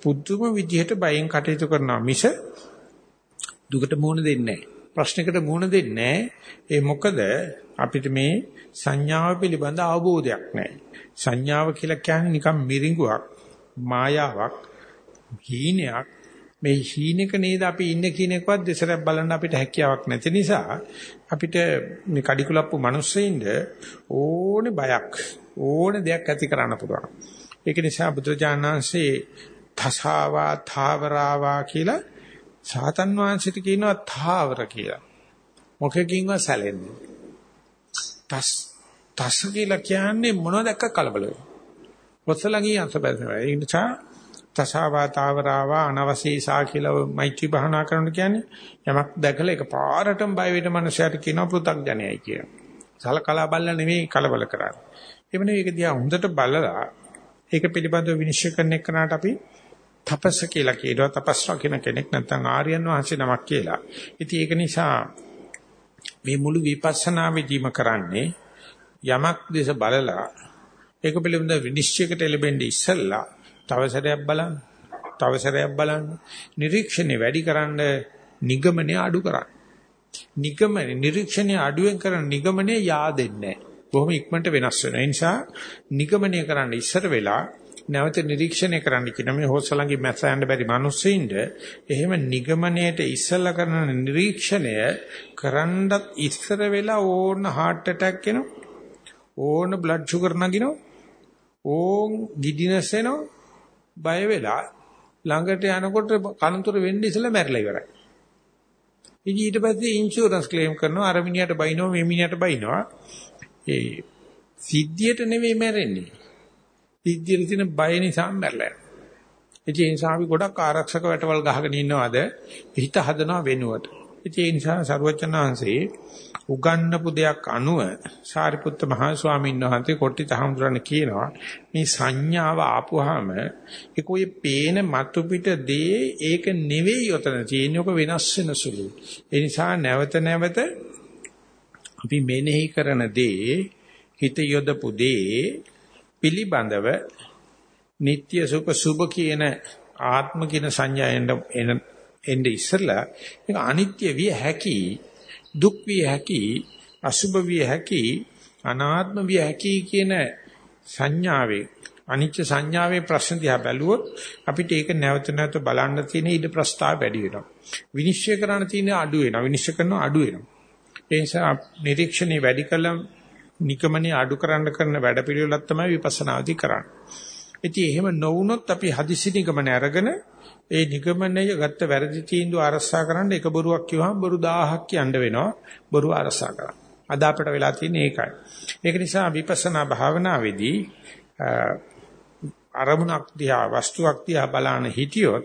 පුදුම විදිහට බයෙන් කටයුතු කරනවා මිස දුකට මුහුණ දෙන්නේ නැහැ. ප්‍රශ්නකට මුහුණ දෙන්නේ ඒ මොකද අපිට මේ සංඥාව පිළිබඳ අවබෝධයක් නැහැ. සංඥාව කියලා කියන්නේ නිකන් මිරිඟුවක්, මායාවක්, හීනයක් මේ හීනෙක නේද අපි ඉන්නේ කියන එකවත් දෙසරක් බලන්න අපිට හැකියාවක් නැති නිසා අපිට මේ කඩිකුලප්පු මිනිස්සෙින්ද ඕනේ බයක් ඕනේ දෙයක් ඇති කරන්න පුළුවන්. ඒක නිසා බුදුජානනාංශේ තසාවා තාවරාවා කියලා සාතන් වහන්සේට කියනවා තාවර කියලා. මොකකින්වත් සැලෙන්නේ. තස් තස් කියලා කියන්නේ මොනවද දැක්ක කලබල වෙනවා. ඔස්සලඟී අසබැසම. ඒ නිසා තසාවාතාවරාවා අනවශේෂා කියලා මෛත්‍රී භාවනා කරන්න කියන්නේ යමක් දැකලා ඒක පාරටම බය වෙන මනුස්සයට කියනවා පෘථග්ජනයයි කියලා. සලකලා බලලා නෙමෙයි කලබල කරන්නේ. එවනේ ඒක දිහා හොඳට බලලා ඒක පිළිබඳව විනිශ්චය කරන එකනට අපි තපස්ස කියලා කියනවා. තපස්වා කියන කෙනෙක් නැත්නම් ආර්යයන් වහන්සේ නමක් කියලා. ඉතින් ඒක නිසා මේ මුළු විපස්සනා විදීම කරන්නේ යමක් දේශ බලලා ඒක පිළිබඳව විනිශ්චයකට එළඹෙන්නේ ඉස්සෙල්ලා තව සැරයක් බලන්න. තව සැරයක් බලන්න. නිරීක්ෂණය වැඩි කරන්න නිගමනය අඩු කරන්න. නිගමන නිරීක්ෂණය අඩුවෙන් කරන නිගමනය yaadෙන්නේ නැහැ. බොහොම ඉක්මනට වෙනස් වෙනවා. ඒ නිසා නිගමනය කරන්න ඉස්සර වෙලා නැවත නිරීක්ෂණය කරන්න කියන මේ හොස්සලංගි මැස්ස යන්න බැරි මිනිස්සුින්ද එහෙම නිගමනයට ඉස්සලා කරන නිරීක්ෂණය කරන්නත් ඉස්සර වෙලා ඕන heart attack එනවා. ඕන blood sugar නගිනවා. ඕන් giddiness එනවා. බය වෙලා ළඟට යනකොට කනතුර වෙන්න ඉස්සලා මැරිලා ඉවරයි. ඉතින් ඊට පස්සේ ඉන්ෂුරන්ස් ක්ලේම් කරනවා අර මිනිහට බයිනවා මේ මිනිහට බයිනවා. ඒ සිද්ධියට නෙවෙයි මැරෙන්නේ. සිද්ධියට තියෙන බය නිසා මැරලා. ඉතින් ඒ නිසා අපි ගොඩක් ආරක්ෂක වැටවල් ගහගෙන ඉන්නවාද හිත හදනවා වෙනුවට. ඉතින් ඒ නිසා සරුවචනාංශේ උගන්නපු දෙයක් අනුව සාරිපුත්ත මහා ස්වාමීන් වහන්සේ කොට්ටිත හඳුරන්න කියනවා මේ සංඥාව ආපුවාම ඒක ඔය පේන මතු පිට දේ ඒක නෙවෙයි උතන තියෙන්නේ ඔක වෙනස් වෙන සුළු. ඒ නිසා නැවත නැවත අපි මෙනෙහි කරන දේ හිත යොදපු දේ පිළිබඳව නিত্য සුඛ සුභ කියන ආත්ම කියන සංඥාවෙන් එන එන්නේ ඉස්සලා ඒක අනිත්‍ය විය හැකි දුක් විය හැකි අසුභ විය හැකි අනාත්ම විය හැකි කියන සංඥාවේ අනිච්ච සංඥාවේ ප්‍රශ්න දිහා බැලුවොත් අපිට ඒක නැවත නැවත බලන්න තියෙන ඉඩ ප්‍රස්තාව වැඩි වෙනවා. විනිශ්චය කරන්න තියෙන අඩු වෙනවා. විනිශ්චය කරනවා අඩු වෙනවා. ඒ නිසා නිරීක්ෂණේ වැඩි කළා නිකමනේ අඩු කරන්න කරන වැඩපිළිවෙලක් තමයි විපස්සනාදී කරන්නේ. ඉතින් එහෙම නොවුනොත් අපි හදිසි නිගමන අරගෙන ඒ නිගමනය ගත්ත වැරදි තීන්දුව අරසා කරන්න එක බොරුවක් කිව්වම බොරු 1000ක් කියන්න වෙනවා බොරු අරසා කරන්න. අද අපිට වෙලා තියෙන්නේ ඒකයි. ඒක නිසා විපස්සනා භාවනාවේදී අරමුණක් දිහා වස්තුවක් දිහා බලන හිටියොත්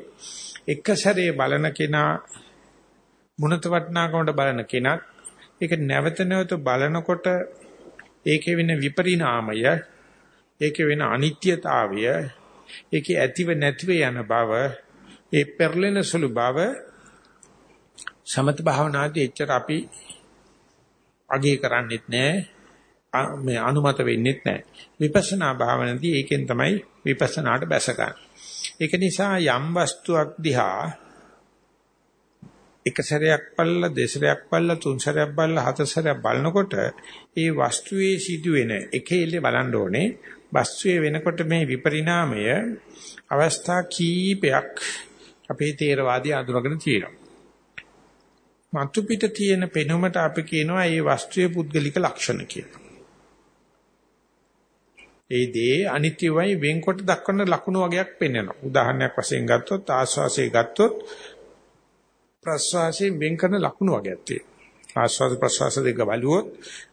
එක සැරේ බලන කෙනා මුණත වටනාකමට බලන කෙනත් ඒක නැවත නැවත බලනකොට ඒකේ වෙන විපරිණාමය ඒකේ වෙන අනිත්‍යතාවය ඒකේ ඇතිව නැතිව යන බව ඒ පෙරලෙන සුළු බව සමත භාවනාදී එච්චර අපි අගේ කරන්නේත් නැහැ මේ අනුමත වෙන්නේත් නැහැ විපස්සනා භාවනාදී ඒකෙන් තමයි විපස්සනාට බැස ගන්න. ඒක නිසා යම් වස්තුවක් දිහා එක සැරයක් බලලා දෙසරයක් බලලා තුන් සැරයක් බලලා හතර සැරයක් බලනකොට ඒ වස්තුවේ සිදුවෙන එකෙල්ලේ බලන්න ඕනේ වස්තුවේ වෙනකොට මේ විපරිණාමය අවස්ථා කීපයක් අපේ තේරවාදී අඳුරගෙන තියෙනවා. මතු පිට තියෙන පෙනුමට අපි කියනවා මේ වස්තුවේ පුද්ගලික ලක්ෂණ කියලා. ඒ දේ අනිත්‍යවයි වෙන්කොට දක්වන ලක්ෂණ වගේක් පෙන්වනවා. උදාහරණයක් වශයෙන් ගත්තොත් ආස්වාසේ ගත්තොත් ප්‍රස්වාසයෙන් වෙන් කරන ලක්ෂණ වගේක් තියෙනවා. ආස්වාද ප්‍රස්වාස දෙක බලුවොත්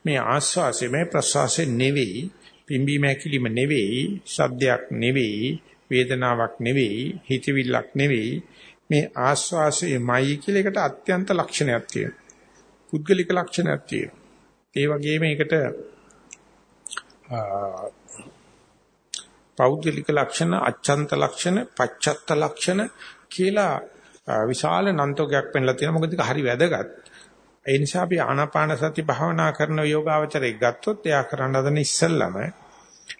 මේ ආස්වාසේ මේ ප්‍රස්වාසේ නෙවෙයි පිම්බීම ඇකිලිම නෙවෙයි සද්දයක් නෙවෙයි වේදනාවක් නෙවෙයි හිතවිල්ලක් නෙවෙයි මේ ආස්වාසයමයි කියලා එකට අත්‍යන්ත ලක්ෂණයක් තියෙනවා. පුද්ගලික ලක්ෂණයක් තියෙනවා. ඒ වගේම ඒකට පෞද්ගලික ලක්ෂණ, අච්ඡන්ත ලක්ෂණ, පච්චත්ත ලක්ෂණ කියලා විශාල නන්තෝගයක් පෙන්ලා තියෙනවා. මොකද ඒක හරි වැදගත්. ඒ නිසා අපි ආනාපාන සති භාවනා කරන යෝගාවචරයක් ගත්තොත් එයා කරන්න හදන ඉස්සල්ලාම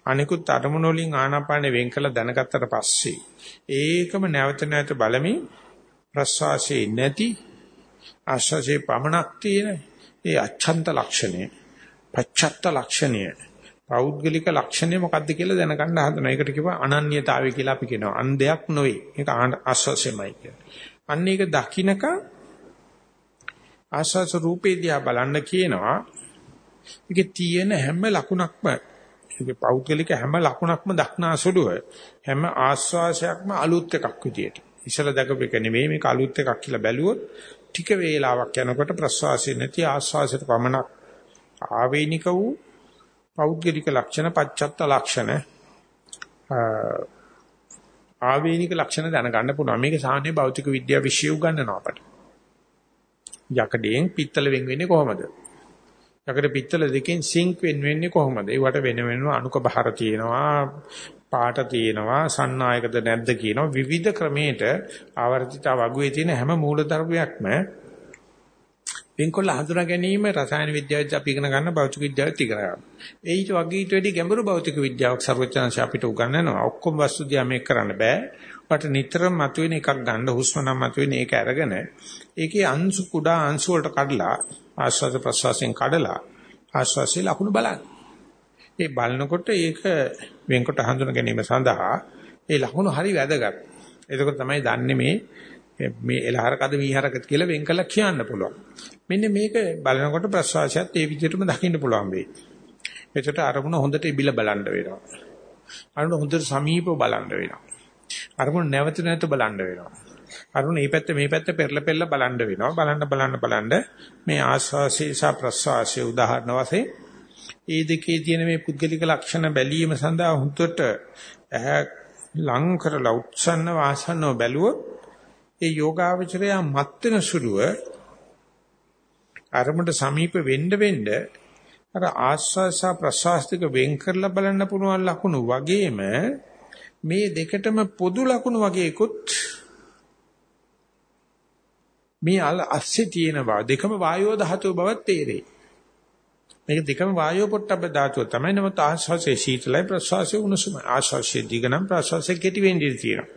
අනිකුත් අරමුණු වලින් ආනාපාන වෙන් කළ දැනගත්තට පස්සේ ඒකම නැවත නැවත බලමින් ප්‍රස්වාසයේ නැති ආශ්වාසයේ පමණක් තියෙන ඒ අච්ඡන්ත ලක්ෂණය පච්චත්ත ලක්ෂණය පෞද්ගලික ලක්ෂණය මොකක්ද කියලා දැනගන්න හදන. ඒකට කියපුවා අනන්‍යතාවය කියලා අපි කියනවා. අන්දයක් නෙවෙයි. ඒක ආශ්වාසයමයි කියන්නේ. අන්න ඒක දකින්නක ආශ්වාස රූපේ දිහා බලන්න කියනවා. ඒකේ තියෙන හැම ලකුණක්ම ඒකේ පෞද්ගලික හැම ලකුණක්ම දක්නාසුලුව හැම ආශ්වාසයක්ම අලුත් එකක් විදියට. ඉසල දැකපු එක නෙවෙයි මේක අලුත් එකක් කියලා බැලුවොත් ටික වේලාවක් යනකොට ප්‍රශ්වාසය නැති ආශ්වාසයට පමණක් ආවේනික වූ පෞද්ගලික ලක්ෂණ පච්චත්ත ලක්ෂණ ආවේනික ලක්ෂණ දැනගන්න පුළුවන්. මේක සාමාන්‍ය භෞතික විද්‍යාව විශ්ය උගන්වනවා අපට. යකඩයෙන් පිත්තල වෙන් වෙන්නේ කොහොමද? යකඩ පිත්තල දෙකෙන් සිංක් වෙන් වෙන්නේ කොහොමද? ඒවට වෙන වෙනම අණුක බහර තියෙනවා, පාට තියෙනවා, සන්නායකද නැද්ද කියනවා. විවිධ ක්‍රමයකට ආවර්තිත වගුවේ තියෙන හැම මූලධර්මයක්ම වෙන්කොල්ල හඳුනා ගැනීම රසායන විද්‍යාවෙත් අපි ඉගෙන ගන්න භෞතික විද්‍යාවෙත් ඉගෙන ගන්නවා. ඒ ඊට වගේ ඊට වැඩි ගැඹුරු භෞතික විද්‍යාවක් සර්වඥාන්ස අපිට උගන්වනවා. ඔක්කොම වස්තු දිහා මේක කරන්න බෑ. වට නිතරම මතුවෙන එකක් ගන්න හුස්ම නම් මතුවෙන ඒක අරගෙන ඒකේ අංශු කුඩා අංශු වලට කඩලා ආස්වාද ප්‍රසවාසයෙන් කඩලා ආස්වාසේ ලකුණු බලන්න. ඒ බලනකොට ඒක වෙන්කොට හඳුනා ගැනීම සඳහා ඒ ලකුණු හරි වැදගත්. එතකොට තමයි දන්නේ මේ මේ එලහරකද මීහරකද කියලා වෙන් කළා කියන්න පුළුවන්. මෙන්න මේක බලනකොට ප්‍රසවාසයත් ඒ විදිහටම දකින්න පුළුවන් වෙයි. එතකොට අරමුණ හොඳට ඉබිල බලන්න වෙනවා. අරමුණ හොඳට සමීපව බලන්න වෙනවා. අරමුණ නැවත නැවත බලන්න වෙනවා. අරමුණ මේ පැත්ත මේ පැත්ත පෙරල පෙරල බලන්න වෙනවා. බලන්න බලන්න බලන්න මේ ආස්වාසේ සහ ප්‍රසවාසයේ උදාහරණ වශයෙන් ඒ දෙකේ තියෙන මේ පුද්ගලික ලක්ෂණ බැලීම සඳහා හුදුට ඇහැ ලං කරලා උත්සන්න වාසන්නව බැලුවොත් ඒ යෝගාවචරය මත් වෙන සුළුව අරමුණට සමීප වෙන්න වෙන්න අර ආස්වාස ප්‍රසවාස්තික වෙන් කරලා බලන්න පුළුවන් ලකුණු වගේම මේ දෙකටම පොදු ලකුණු වගේකුත් මේ අස්සේ තියෙන බව දෙකම වායෝ ධාතුව බවක් තේරෙයි. මේක දෙකම වායෝ පොට්ටබ්බ ධාතුව තමයි නමුත් ආශ්වාසයේ සීතලයි ප්‍රශ්වාසයේ උණුසුම. ආශ්වාසයේ දිගනම් ප්‍රශ්වාසයේ කෙටි වෙන්නේ තියෙනවා.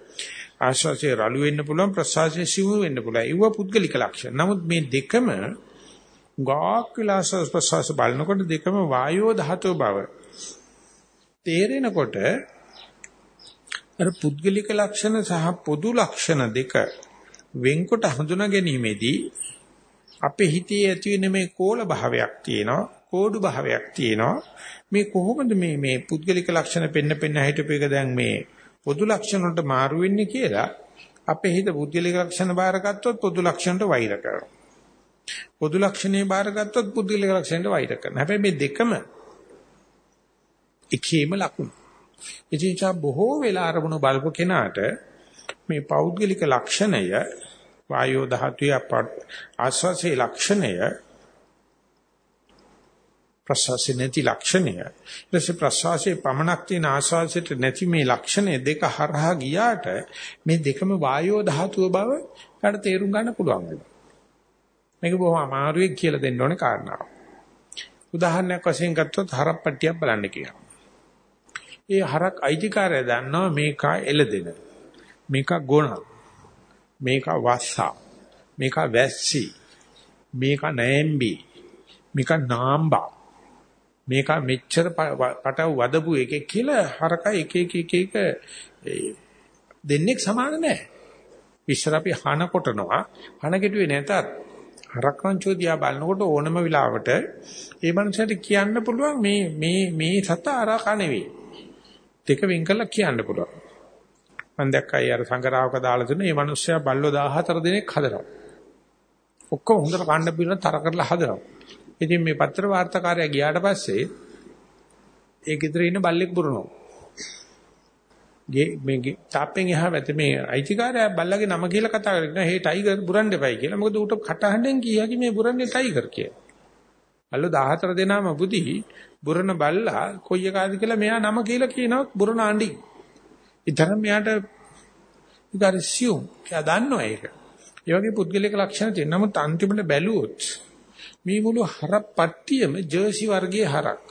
ආශ්වාසයේ රළු වෙන්න පුළුවන් ප්‍රශ්වාසයේ සිවුම් වෙන්න පුළුවන්. ඒව පුද්ගලික ලක්ෂණ. නමුත් මේ දෙකම ගාක් විලාස ප්‍රශ්වාස බලනකොට දෙකම වායෝ ධාතුව බව තේරෙනකොට අර පුද්ගලික ලක්ෂණ සහ පොදු ලක්ෂණ දෙක වෙන්කොට හඳුනා ගැනීමේදී අපේ හිතේ ඇති වෙන මේ කෝල භාවයක් තියෙනවා කෝඩු භාවයක් තියෙනවා. මේ කොහොමද මේ මේ පුද්ගලික ලක්ෂණ පෙන්න පෙන්න හිටපේක දැන් මේ පොදු ලක්ෂණ වලට මාරු වෙන්නේ කියලා අපේ හිත පුද්ගලික ලක්ෂණ බාරගත්තොත් පොදු ලක්ෂණට වෛර කරනවා. පොදු ලක්ෂණේ බාරගත්තොත් පුද්ගලික ලක්ෂණයට වෛර කරනවා හැබැයි මේ දෙකම එකේම ලක්ෂණ ඉතින් බොහෝ වෙලා අරමුණු බලපු කෙනාට මේ පෞද්ගලික ලක්ෂණය වායෝ ධාතුවේ ආස්වාසේ ලක්ෂණය ප්‍රශ්වාසයේ නැති ලක්ෂණය. ඊටසේ ප්‍රශ්වාසයේ පමණක් තියෙන ආශ්වාසයට නැති මේ ලක්ෂණය දෙක හරහා ගියාට මේ දෙකම වායෝ ධාතුව බව ඊට තේරුම් ගන්න පුළුවන් වෙනවා. මේක බොහොම අමාරුයි කියලා දෙන්න ඕනේ කාරණාවක්. උදාහරණයක් වශයෙන් ගත්තොත් හරප්පට්ටියක් බලන්න කියලා. ඒ හරක් අයිතිකාරය දන්නවා මේක එළදෙන. මේක ගොණ. මේක වස්සා. මේක වැස්සි. මේක නෑම්බි. මේක නාම්බා. මේක මෙච්චර පටව වදපු එකෙක් කියලා හරක එක එක එක එක දෙන්නෙක් සමාන නැහැ. ඉස්සර අපි හන කොටනවා. හන කෙටුවේ නැතත් හරක් රංචෝ දිහා බලනකොට ඕනම වෙලාවට ඒ මනුස්සයට කියන්න පුළුවන් මේ මේ මේ සත අරක නෙවෙයි. දෙක වෙන් කරලා කියන්න පුළුවන්. මම දැක්කයි අර සංගරාවක දාලා තුන මේ මිනිස්සයා බල්ලෝ 14 දිනක් හදනවා. ඔක්කොම හොඳට කන්න බින තර කරලා හදනවා. ඉතින් මේ පත්‍ර වාර්තාකාරයා ගියාට පස්සේ ඒ ගෙදර ඉන්න බල්ලෙක් බුරනවා. ගේ මේ තාප්පෙන් එහා වැත මේ අයිතිකාරයා බල්ලගේ නම කියලා කතා කරගෙන හේ ටයිගර් බුරන්න එපයි කියලා. මොකද ඌට කටහඬෙන් කියකි මේ බුරන්නේ ටයිගර් කියලා. බල්ලෝ 14 දෙනාම බුදි බුරන බල්ලා කොයි එකාද කියලා මෙයා නම කියලා කියනවා බුරන ආණ්ඩි. ඉතින් මෙයාට ඉදාරිසියුම් එයා දන්නවා ඒක. ඒ වගේ පුද්ගලික ලක්ෂණ තියෙන නමුත් අන්තිමට බැලුවොත් මේ මුළු හරප්පට්ටියම ජර්සි වර්ගයේ හරක්.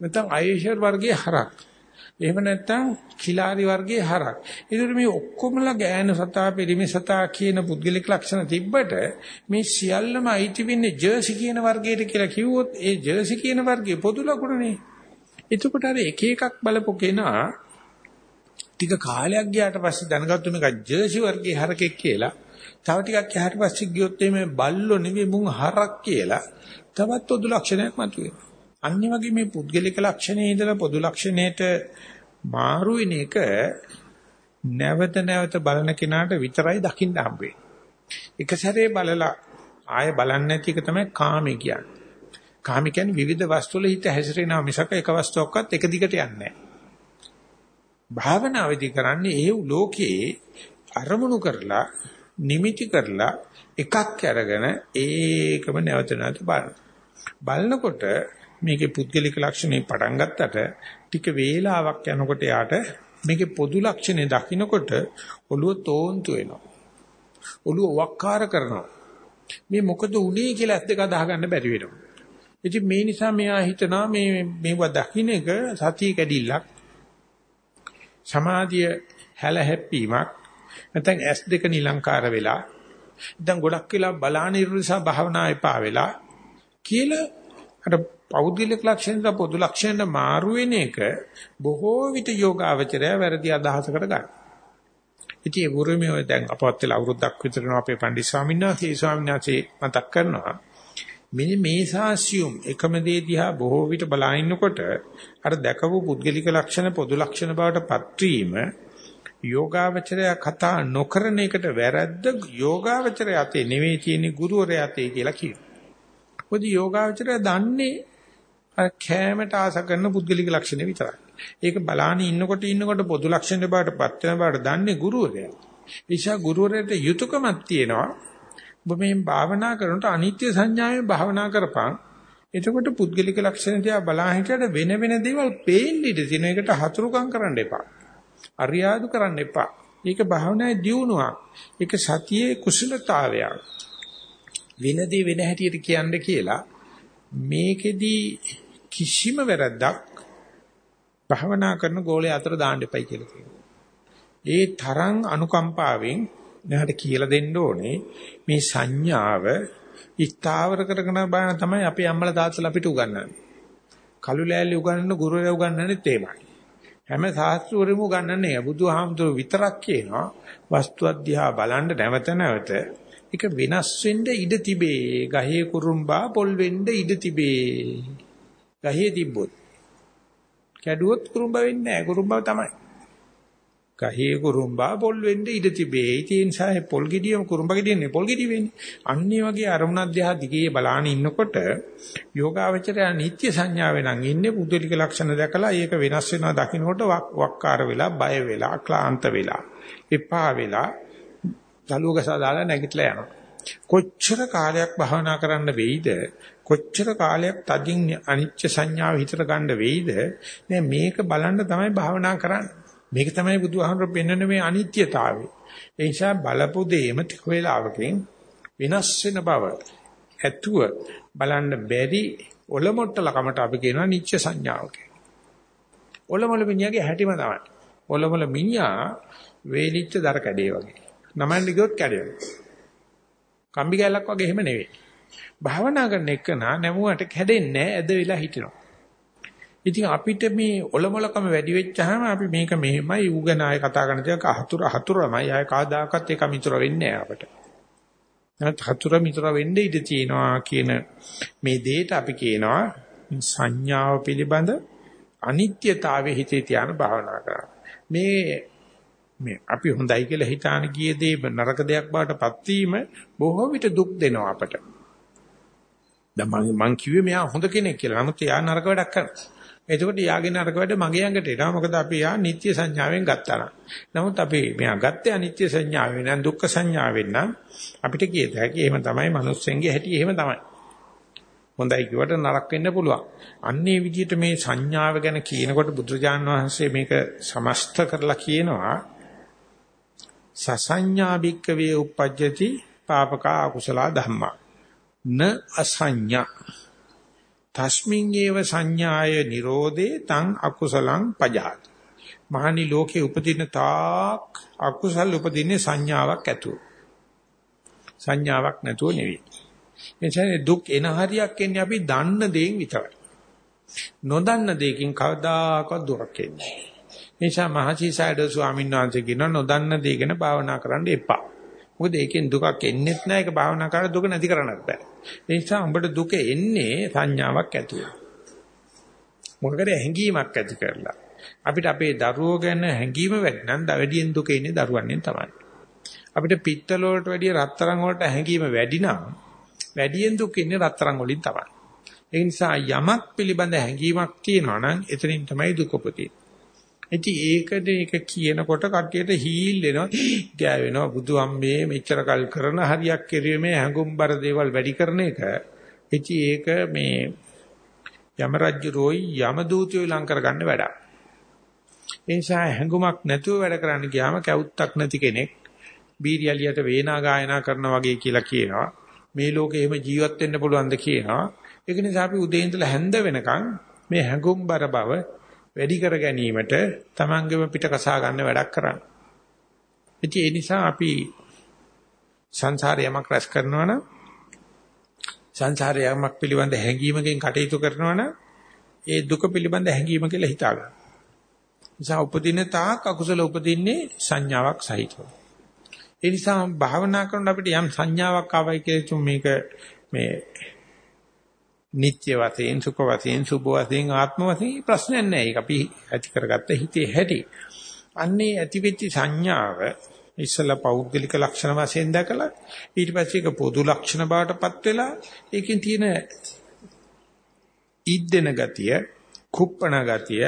නැත්නම් අයේෂර් වර්ගයේ හරක්. එහෙම නැත්නම් කිලාරි වර්ගයේ හරක්. ඒතර මේ ඔක්කොමලා ගෑනු සතා පිරිමි සතා කියන පුද්ගලික ලක්ෂණ තිබ්බට මේ සියල්ලම අයිති වෙන්නේ ජර්සි කියන වර්ගයට කියලා කිව්වොත් ඒ ජර්සි කියන වර්ගයේ පොදු ලකුණනේ. එතකොට අර එක එකක් බලපු කෙනා ටික කාලයක් ගියාට පස්සේ දැනගත්තු මේක ජර්සි වර්ගයේ හරකෙක් කියලා. තව ටිකක් යහට පස්සේ ගියොත් මේ බල්ලෝ නෙවෙයි මුං හරක් කියලා තවත් පොදු ලක්ෂණයක් මතුවෙනවා. අනිත් වගේ මේ පුද්ගලික ලක්ෂණේ ඉඳලා පොදු ලක්ෂණයට මාරු වෙන එක නැවත නැවත බලන කෙනාට විතරයි දකින්න හම්බෙන්නේ. එක සැරේ බලලා ආය බලන්නේ නැති එක තමයි කාමේ කියන්නේ. කාමේ කියන්නේ විවිධ වස්තු වල හිත හැසිරෙනවා මිසක එක වස්තුවක්වත් එක දිගට යන්නේ නැහැ. භාවනාවේදී කරන්නේ ඒ ලෝකයේ අරමුණු කරලා නිමිති කරලා එකක් අරගෙන ඒකම නැවත නැවත බලන. බලනකොට මේකේ පුද්ගලික ලක්ෂණේ පටන් ගත්තට ටික වේලාවක් යනකොට යාට මේකේ පොදු ලක්ෂණේ දකින්නකොට ඔළුව තෝන්තු වෙනවා. ඔළුව වක්කාර කරනවා. මේ මොකද උනේ කියලා ඇස් දෙක අදාහගන්න බැරි වෙනවා. ඉතින් මේ නිසා මෙයා හිතනවා මේ මේව දකින්න එක සතිය කැඩිල්ලක්. සමාධිය හැල හැප්පීමක්. නැත්නම් ඇස් දෙක නිලංකාර වෙලා දැන් ගොඩක් වෙලා බලාන ඉරුසා භාවනා එපා වෙලා කියලා අර පෞද්ගලික ලක්ෂණ සහ පොදු ලක්ෂණ මාරු වෙන එක බොහෝ විට යෝගාවචරය වැරදි අදහසකට ගන්න. ඉතින් ඒ වුරුමේ දැන් අපවත් වෙලා අවුරුද්දක් විතර යන අපේ පණ්ඩිත ස්වාමීන් වහන්සේ ස්වාමීන් වහන්සේ මතක් කරනවා මෙන්න මේ සාසියුම් එකම දේ දිහා බොහෝ විට බලා ඉන්නකොට අර දැකපු පුද්ගලික ලක්ෂණ පොදු ලක්ෂණ බවට පත්වීම යෝගාවචරය කතා නොකරන එකට වැරද්ද යෝගාවචරය අතේ නෙවෙයි තියෙන්නේ ගුරුවරයා අතේ කියලා කියනවා. මොකද යෝගාවචරය දන්නේ අර කෑමට ආස කරන පුද්ගලික ලක්ෂණ විතරයි. ඒක බලාන ඉන්නකොට ඉන්නකොට පොදු ලක්ෂණ බවට පත් වෙන බවට දන්නේ ගුරුවරයා. ඒෂා ගුරුවරයාට යුතුයකමක් තියෙනවා. ඔබ මේ භාවනා කරනකොට අනිත්‍ය සංඥාවෙන් භාවනා කරපන්. එතකොට පුද්ගලික ලක්ෂණ දිහා බලා හිටියට වෙන වෙන දේවල් පේන්නේ ඉඳ තියෙන එකට හතුරුකම් කරන්න එපා. අරියාදු කරන්න එපා. ඒක භාවනායේ දියුණුවක්. ඒක සතියේ කුසලතාවයක්. වෙනදී වෙන හැටියට කියන්න කියලා මේකෙදී කිසිම වැරද්දක් භවනා කරන ගෝලයේ අතර දාන්න එපයි කියලා කියනවා. ඒ තරම් අනුකම්පාවෙන් නැහට කියලා දෙන්න ඕනේ මේ සංඥාව ඉස්තාවර කරගෙන බලන තමයි අපේ අම්මලා තාත්තලා අපිට උගන්වන්නේ. කළු ලෑල්ල උගන්වන ගුරුවරයා උගන්වන්නේ තේමයි. හැම ශාස්ත්‍රවලම උගන්වන්නේ බුදුහාමුදුරුවෝ විතරක් කියනවා වස්තු අධ්‍යා බලන්න නැවත නැවත ඒක වෙනස් වෙන්න ඉඩ තිබේ. ගහේ කුරුම්බා පොල් වෙන්න ඉඩ තිබේ. ගහේ තිබ්බොත් කැඩුවොත් කුරුම්බා වෙන්නේ නැහැ. කුරුම්බා තමයි. ගහේ කුරුම්බා පොල් වෙන්න ඉඩ තිබේ. ඒ නිසා පොල් ගෙඩියම කුරුම්බා ගෙඩියනේ පොල් ගෙඩිය වෙන්නේ. අන්නේ වගේ අරමුණක් දිහා දිගේ බලාන ඉන්නකොට යෝගාවචරය නිත්‍ය සංඥාවෙන් නම් ඉන්නේ පුදුලික ලක්ෂණ දැකලා ඒක වෙනස් වෙනවා දකින්නකොට වක්කාර වෙලා බය වෙලා ක්ලාන්ත වෙලා එපා වෙලා දලුවකසා දාලා නැගිටලා යනවා. කොච්චර කාලයක් භාවනා කරන්න වෙයිද කොච්චර කාලයක් තදින් අනිච්ච සංඥාව හිතට ගන්න වෙයිද නෑ මේක බලන්න තමයි භාවනා කරන්නේ මේක තමයි බුදුහාමර පෙන්වන මේ අනිත්‍යතාවය ඒ නිසා බලපු දෙයම ටික වේලාවකින් විනාශ වෙන බව ඇතුව බලන්න බැරි ඔලොමොට්ටලකමට අපි කියනවා නිච්ච සංඥාව කියලා. ඔලොමොල මිනිහාගේ හැටිම තමයි. ඔලොමොල මිනිහා වේලිච්ච දර කැඩේ වගේ. නමන්න ගියොත් කැඩෙනවා. කම්බි කැලක් වගේ එහෙම නෙවෙයි. භාවනා කරන එක නා නැමුවට කැඩෙන්නේ නැහැ ඇද වෙලා හිටිනවා. ඉතින් අපිට මේ ඔලොමලකම වැඩි වෙච්චාම අපි මේක මෙහෙමයි ඌගෙන ආය කතා කරන දේ හතුර හතුරමයි ආය කවදාකවත් ඒක මිතුර වෙන්නේ නැහැ අපට. නැත් හතුර මිතුර වෙන්නේ ඉඳී තියනවා කියන මේ දෙයට අපි කියනවා සංඥාව පිළිබඳ අනිත්‍යතාවයේ හිතේ තියාන භාවනා කරා. මේ මේ අපි හොඳයි කියලා හිතාන ගියේ දේ නරක දෙයක් බවටපත් වීම බොහෝ විට දුක් දෙනවා අපට. දැන් මම මං කිව්වේ මෙයා හොඳ කෙනෙක් කියලා. නමුත් එයා නරක වැඩක් කරනවා. එතකොට යාගේ නරක වැඩ මගේ ඇඟට එනවා. මොකද අපි යා නිත්‍ය සංඥාවෙන් ගත්තා නම්. නමුත් අපි මෙයා ගත්තේ අනිත්‍ය සංඥාවෙන් නම් දුක්ඛ සංඥාවෙන් නම් අපිට කියත හැකි එහෙම තමයි මිනිස්සුන්ගේ හැටි එහෙම තමයි. හොඳයි කිව්වට නරක වෙන්න පුළුවන්. අන්නේ විදිහට මේ සංඥාව ගැන කියනකොට බුදුරජාන් වහන්සේ මේක සමස්ත කරලා කියනවා සසඤ්ඤා භික්කවේ uppajjati පාපකා අකුසල ධම්මා න අසඤ්ඤා. තස්මින් ඒව සංඥාය නිරෝධේ තං අකුසලං පජාති. මහනි ලෝකේ උපදින තාක් අකුසල් උපදින්නේ සංඥාවක් ඇතුව. සංඥාවක් නැතුව නෙවෙයි. එනිසා දුක් එන හරියක් එන්නේ අපි දන්න දේෙන් විතරයි. නොදන්න දෙයකින් කවදාකවත් දුක් එන්නේ නිසා මහචීසයිඩ ස්වාමීන් වහන්සේ කියන නොදන්න දේ ගැන භාවනා කරන්න එපා. මොකද ඒකෙන් දුකක් එන්නේත් නැහැ. ඒක භාවනා කරලා දුක නැති කරන්නත් බෑ. ඒ නිසා උඹට දුක එන්නේ සංඥාවක් ඇතුළේ. මොකද හැඟීමක් ඇති කරලා. අපිට අපේ දරුවෝ ගැන හැඟීම වැඩිනම් වැඩියෙන් දුක එන්නේ දරුවන්ෙන් තමයි. අපිට පිත්තල වලට වැඩිය රත්තරන් වලට හැඟීම වැඩි නම් වැඩියෙන් දුක ඉන්නේ රත්තරන් වලින් තමයි. ඒ නිසා යමක් පිළිබඳ හැඟීමක් තියෙනවා නම් එතනින් තමයි දුක උපදින්නේ. ඉතින් ඒකද ඒක කියනකොට කට්ටියට හීල් වෙනවා ගෑවෙනවා බුදු අම්මේ මෙච්චර කල් කරන හරියක් කෙරුවේ හැඟුම්බර දේවල් වැඩි කරන එක. ඉතින් ඒක මේ යම රජුරෝයි යම දූතයෝ ලං කරගන්න වැඩක්. ඒ නිසා හැඟුමක් නැතුව වැඩ කරන්න ගියාම කැවුත්තක් නැති කෙනෙක් බීරියලියට වේනා ගායනා කරන වගේ කියලා කියනවා. මේ ලෝකේ එහෙම ජීවත් වෙන්න පුළුවන්ද කියනවා. ඒක නිසා අපි උදේ ඉඳලා හැන්ද වෙනකන් මේ හැඟුම්බර බව වැඩි කර ගැනීමට තමන්ගේම පිට කසා ගන්න වැඩක් කරන්න. ඉතින් ඒ නිසා අපි සංසාරේ යමක් රැස් කරනවා නම් සංසාරේ යමක් පිළිබඳ හැඟීමකින් කටයුතු කරනවා නම් ඒ දුක පිළිබඳ හැඟීම කියලා හිතා ගන්න. නිසා උපදින තාක් අකුසල උපදින්නේ සංඥාවක් සහිතව. ඒ නිසා භාවනා කරනකොට අපිට යම් සංඥාවක් ආවයි කියලා මේක මේ නිත්‍ය වශයෙන් සුඛ වශයෙන් සුභ වශයෙන් ආත්ම වශයෙන් ප්‍රශ්නයක් නැහැ. ඒක අපි ඇති කරගත්ත හිතේ හැටි. අන්නේ ඇතිවෙච්ච සංඥාව ඉස්සලා පෞද්ගලික ලක්ෂණ වශයෙන් දැකලා ඊට පස්සේ ඒක පොදු ලක්ෂණ බවටපත් වෙලා ඒකෙන් තියෙන ඉද්දෙන ගතිය, කුප්පණ ගතිය,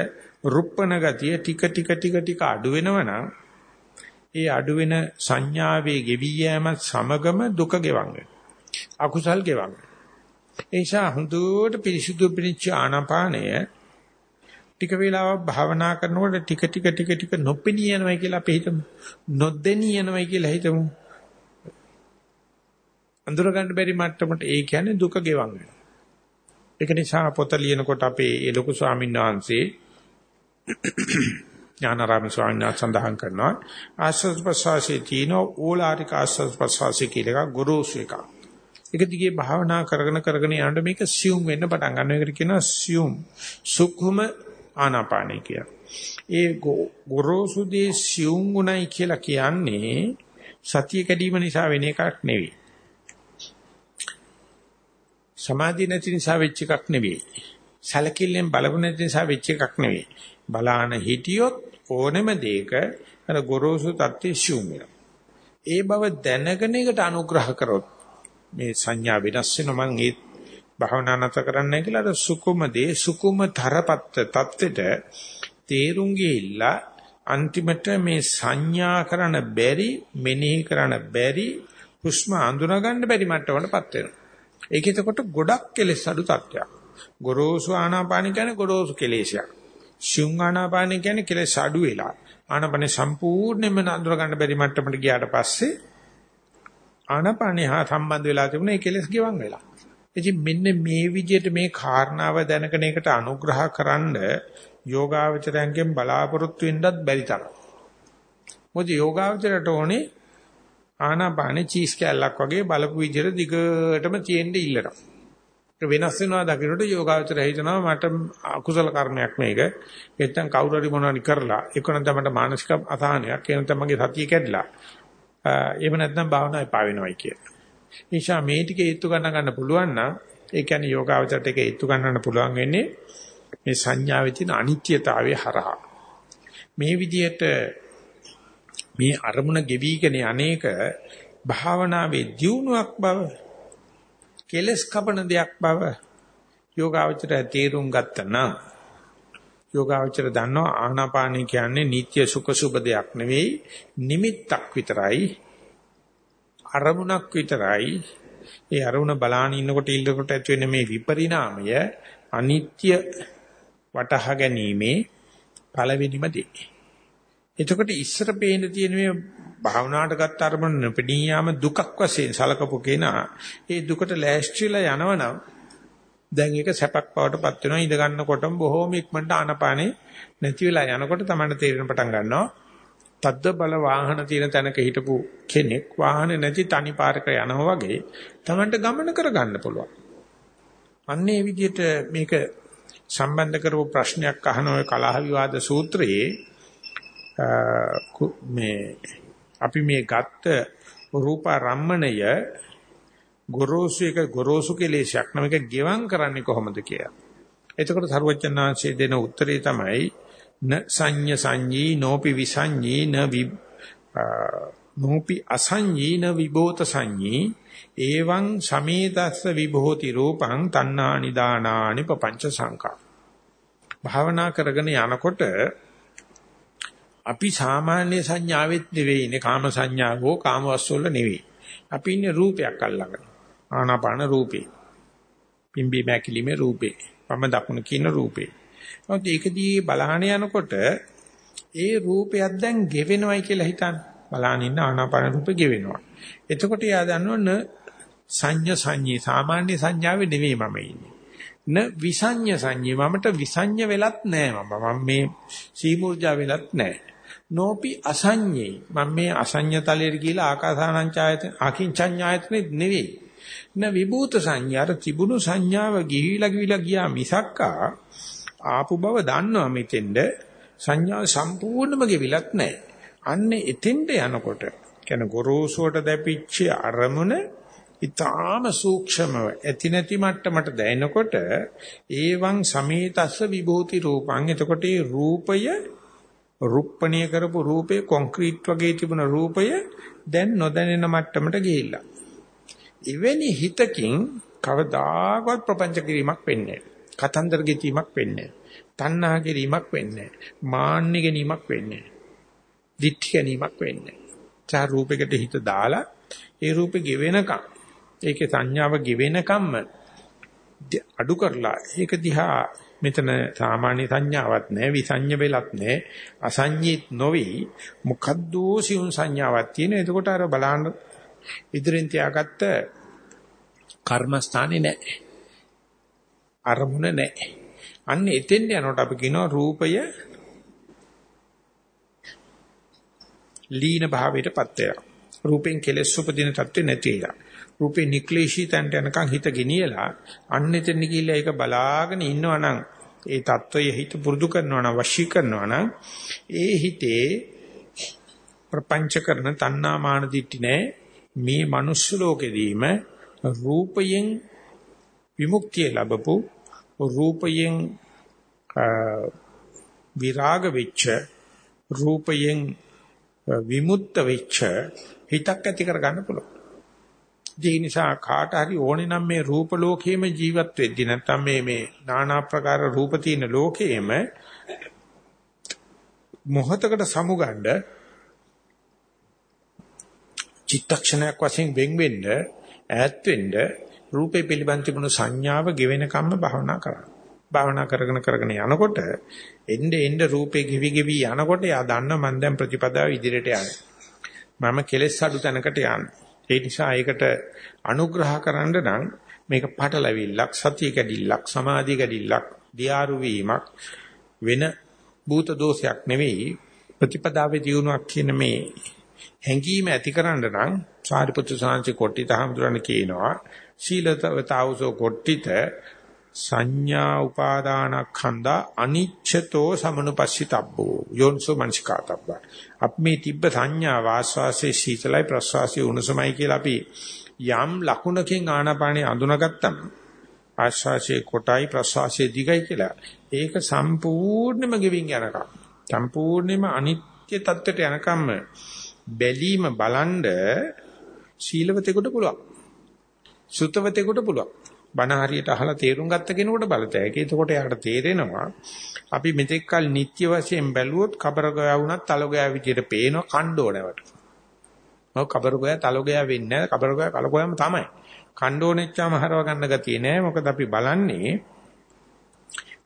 රුප්පණ ගතිය ටික ටික ටික ටික අඩු වෙනවනම් ඒ අඩු වෙන සංඥාවේ ගෙවි යෑම සමගම දුක ගෙවන් වෙනවා. අකුසල් ගෙවන් වෙනවා. ඒ නිසා හුදුවට පිරිසුදු පිරිච්ච ආනාපානය ටික වේලාවක් භාවනා කරනකොට ටික ටික ටික ටික නොපෙනී යනවා කියලා අපි හිතමු. නොදෙනී යනවා කියලා හිතමු. අඳුර ගන්න බැරි මට්ටමට ඒ කියන්නේ දුක ගෙවන් වෙනවා. ඒක නිසා පොත ලියනකොට අපේ ඒ ලොකු ස්වාමීන් වහන්සේ ඥානාරාම ස්වාමීන් වහන්සේ සඳහන් කරනවා ආස්වාද ප්‍රසවාසයේ තියෙන ඕලාරික ආස්වාද ප්‍රසවාසයේ කියලා ගුරුසු එකක්. ඒක දිගේ භාවනා කරගෙන කරගෙන යනකොට මේක සියුම් වෙන්න පටන් ගන්නවා. ඒකට කියනවා සියුම් සුඛුම ආනාපානයි කියලා. ඒ ගොරෝසු දේ සියුම් ගුණයි කියලා කියන්නේ සතිය කැඩීම නිසා වෙන එකක් නෙවෙයි. සමාධිය නැති නිසා වෙච්ච එකක් නෙවෙයි. සැලකිල්ලෙන් බලපු නැති නිසා වෙච්ච එකක් නෙවෙයි. බලාන හිටියොත් ඕනෙම දෙයක අර ගොරෝසු தත්ත්වය සියුම් වෙනවා. ඒ බව දැනගෙන ඒකට අනුග්‍රහ කරොත් මේ සංඥා වෙනස් වෙනවා මම ඒ භාවනා නැත කරන්නයි කියලා අර සුකුම දේ සුකුම තරපත්ත தත්වෙට තේරුම් ගිහිල්ලා අන්තිමට මේ සංඥා කරන බැරි මෙනෙහි කරන බැරි හුස්ම අඳුනා ගන්න බැරි මට්ටමකටපත් වෙනවා. ඒක එතකොට ගොඩක් කෙලෙස් අඩු තත්ත්වයක්. ගොරෝසු ආනාපාන කියන්නේ ගොරෝසු කෙලෙසයක්. ශුන් ආනාපාන කියන්නේ කෙලෙස් අඩු වෙලා. ආනාපාන සම්පූර්ණයෙන්ම නඳුර ගන්න බැරි මට්ටමට ගියාට පස්සේ ආනාපානිය හා සම්බන්ධ වෙලා තිබුණා ඒ කෙලෙස් ගිවන් වෙලා. ඉතින් මෙන්න මේ විදිහට මේ කාරණාව දැනගෙන ඒකට අනුග්‍රහ කරන්න යෝගාවචරයන්ගෙන් බලාපොරොත්තු වෙන්නත් බැරි තරම්. මොකද යෝගාවචරයට ඕනේ ආනාපානේ චීස් කැල්ලක් වගේ බලපු විදිහට දිගටම තියෙන්න ඉල්ලනවා. ඒක වෙනස් වෙනවා දකින්නට යෝගාවචරය හිතනවා මට අකුසල කර්මයක් මේක. නැත්තම් කවුරු හරි මොනවාරි කරලා ඒක නැත්නම් මට මානසික අසහනයක් ඒ නැත්නම් මගේ සතිය කැඩලා. එහෙම නැත්නම් භාවනාව එපා වෙනවයි කියලා. නිසා මේ ටික හේතු ගන්න ගන්න පුළුවන් නම් ඒ කියන්නේ යෝගාවචරයට ඒක හේතු ගන්නන්න පුළුවන් වෙන්නේ මේ සංඥාවේ තියෙන අනිත්‍යතාවය හරහා. මේ විදිහට මේ අරමුණ ගෙවිගෙන අනේක භාවනාවේ දියුණුවක් බව කෙලස් කපන දෙයක් බව යෝගාවචරය තේරුම් ගත්තා යෝගාවචර දන්නවා ආනාපානය කියන්නේ නিত্য සුඛ සුබ දෙයක් නෙවෙයි නිමිත්තක් විතරයි අරමුණක් විතරයි ඒ අරමුණ බලාන ඉන්නකොට ඉල්ලකොට ඇති වෙන මේ විපරිණාමය අනිත්‍ය වටහා ගැනීමේ පළවෙනිම දේ. එතකොට ඉස්සර පේන තියෙන මේ භාවනාවට ගත්ත අරමුණ නොපෙනී යාම දුකක් වශයෙන් සලකපු කෙනා ඒ දුකට ලෑස්තිලා යනවනම් දැන් ඒක සැපක් බවට පත් වෙනවා ඉඳ ගන්නකොටම බොහෝම ඉක්මනට ආනපානේ නැති වෙලා යනකොට තමයි තේරෙන පටන් ගන්නවා තද්ද බල වාහන තියෙන තැනක හිටපු කෙනෙක් වාහනේ නැති තනි පාරක යනවා වගේ Tamanට ගමන කරගන්න පුළුවන්. අන්නේ විදිහට මේක සම්බන්ධ කරපු ප්‍රශ්නයක් අහන ඔය කලහ විවාද සූත්‍රයේ මේ අපි මේ ගත්ත රූප රම්මණය ගොරෝසු එක ගොරෝසු කෙලේශයක් නම් එක ගෙවම් කරන්නේ කොහොමද කියලා. එතකොට සරුවචනාංශයේ දෙන උත්තරේ තමයි න සංඤ සංඤී නෝපි විසංඤී න වි නෝපි අසංඤී න විභූත සංඤී එවං සමේතස්ස විභූති රූපං තණ්හා නිදානානි පపంచ සංකා භාවනා කරගෙන යනකොට අපි සාමාන්‍ය සංඥාවෙත් නෙවෙයි ඉන්නේ කාම සංඥාවෝ කාම වස්තුවල නෙවෙයි. අපි ඉන්නේ රූපයක් අල්ලගෙන. ආනාපාන රූපේ. පිම්බි මැකිලිමේ රූපේ. වම දකුණ කියන රූපේ. නමුත් ඒකදී බලහන යනකොට ඒ රූපයක් දැන් ගෙවෙනවයි කියලා හිතන්න. බලහන් ඉන්න ආනාපාන රූපේ ගෙවෙනවා. එතකොට යා දන්නවන සංඥ සංඤී සාමාන්‍ය සංඥාවේ නෙවෙයි මම ඉන්නේ. න විසඤ්ඤ සංඤී මමට විසඤ්ඤ වෙලත් නෑ මම මම මේ සීමුර්ජා වෙලත් නෑ නෝපි අසඤ්ඤේ මම මේ අසඤ්ඤ තලයට ගිහිලා ආකාසානංචායත අකින්චඤ්ඤායතනෙ නෙවෙයි න විභූත සංඥාර තිබුණු සංඥාව ගිහිලා ගිහිලා ගියා මිසක්කා ආපු බව දන්නවා මෙතෙන්ද. සංඥා සම්පූර්ණම ගෙවිලත් නැහැ. අන්න එතෙන්ට යනකොට කියන ගොරෝසුවට දැපිච්ච අරමුණ ඊටාම සූක්ෂමව ඇති නැති මට්ටමට දැනෙනකොට ඒවං සමේතස්ස විභූති රූපං. එතකොට ඒ රූපය රුප්පණිය කරපු රූපේ කොන්ක්‍රීට් වගේ තිබුණ රූපය දැන් නොදැනෙන මට්ටමට ගිහිල්ලා. එවැනි හිතකින් කවදාකවත් ප්‍රපංච කිරීමක් වෙන්නේ කතන්දර ගෙතීමක් වෙන්නේ තණ්හා කිරීමක් වෙන්නේ මාන්න ගැනීමක් වෙන්නේ දිට්ඨි ගැනීමක් වෙන්නේ. චා රූපයකට හිත දාලා ඒ රූපේ ගෙවෙනකම් ඒකේ සංඥාව ගෙවෙනකම්ම අඩු කරලා ඒක දිහා මෙතන සාමාන්‍ය සංඥාවක් නැහැ විසඤ්ඤ වෙලක් නැහැ. අසඤ්ඤිත් නොවි මොකද්ද සියුම් සංඥාවක් තියෙන එතකොට අර බලන්න ඉදිරින් තියාගත්ත කර්මස්ථානේ නැහැ. අරමුණ නැහැ. අන්න එතෙන් යනකොට අපි කියනවා රූපය ලීන භාවයටපත් වෙනවා. රූපෙන් කෙලෙස් උපදින තත්ත්වෙ නැති වෙනවා. රූපේ නික්ලේශී තැන්ට යනකම් හිත ගෙනියලා අන්න එතන ගිහිල්ලා ඒක බලාගෙන ඉන්නවා නම් ඒ தত্ত্বය හිත පුරුදු කරනවා නම් වශී කරනවා නම් ඒ හිතේ ප්‍රපංච කරන තණ්හා මාන දිට්ටි නැහැ මේ මනුස්ස ලෝකෙදීම රූපයෙන් විමුක්තිය ලැබපු රූපයෙන් විරාග වෙච්ච රූපයෙන් විමුක්ත වෙච්ච හිතක් ඇති කරගන්න පුළුවන්. ඒ නිසා කාට හරි ඕනේ නම් මේ රූප ලෝකයේම ජීවත් වෙද්දී නැත්නම් මේ මේ নানা ප්‍රකාර රූප තියෙන ලෝකයේම මොහතකට සමුගන්න චිත්තක්ෂණයක් වශයෙන් වෙන් වෙන්න ඈත් වෙන්න රූපේ පිළිබඳ තිබුණු සංඥාව ගෙවෙන කම්ම භවනා කරා. භවනා කරගෙන කරගෙන යනකොට එnde එnde රූපේ ගෙවි ගෙවි යනකොට යා දන්න මම දැන් ප්‍රතිපදාව ඉදිරියට යන්නේ. මම කෙලෙස් අඩු තැනකට යන්නේ. ඒ නිසා ඒකට අනුග්‍රහ කරන්න නම් මේක පටලැවිල්ලක්, සතිය කැඩිල්ලක්, සමාධිය කැඩිල්ලක්, දියාරු වීමක් වෙන භූත දෝෂයක් නෙවෙයි ප්‍රතිපදාවේ දියුණුවක් කියන මේ හැඟීම ඇතිකරන්න නම් සාරිපුත්‍ර සාංශි කොට්ටිත හඳුරන කියනවා සීලතවතාවසෝ කොට්ටිත සංඥා උපාදානඛණ්ඩ අනිච්ඡතෝ සමනුපස්සිතබ්බෝ යෝන්සෝ මනස්කාතබ්බ. අප මේ තිබ්බ සංඥා වාස්වාසේ සීතලයි ප්‍රස්වාසයේ උණුසුමයි කියලා අපි යම් ලකුණකින් ආනාපානිය අඳුනගත්තම ආශ්වාසයේ කොටයි ප්‍රශ්වාසයේ දිගයි කියලා ඒක සම්පූර්ණයෙන්ම ගෙවින් යනකම් සම්පූර්ණයෙන්ම අනිත්‍ය தත්ත්වයට යනකම් බැලීම බලන්ඩ සීලවතෙකුට පුළුවන් සුතවතෙකුට පුළුවන් බණ හරියට අහලා තේරුම් ගත්ත කෙනෙකුට බලතැයි. ඒකකොට යාට තේරෙනවා අපි මෙතෙක් කල නිත්‍ය වශයෙන් බැලුවොත් කබරගයා වුණත් තලගයා විදියට පේනවා කණ්ඩෝනවට. ඔව් කබරගයා තලගයා වෙන්නේ නැහැ. කබරගයා කලගයාම තමයි. කණ්ඩෝනෙච්චාම හරව ගන්න ගතිය නෑ. මොකද අපි බලන්නේ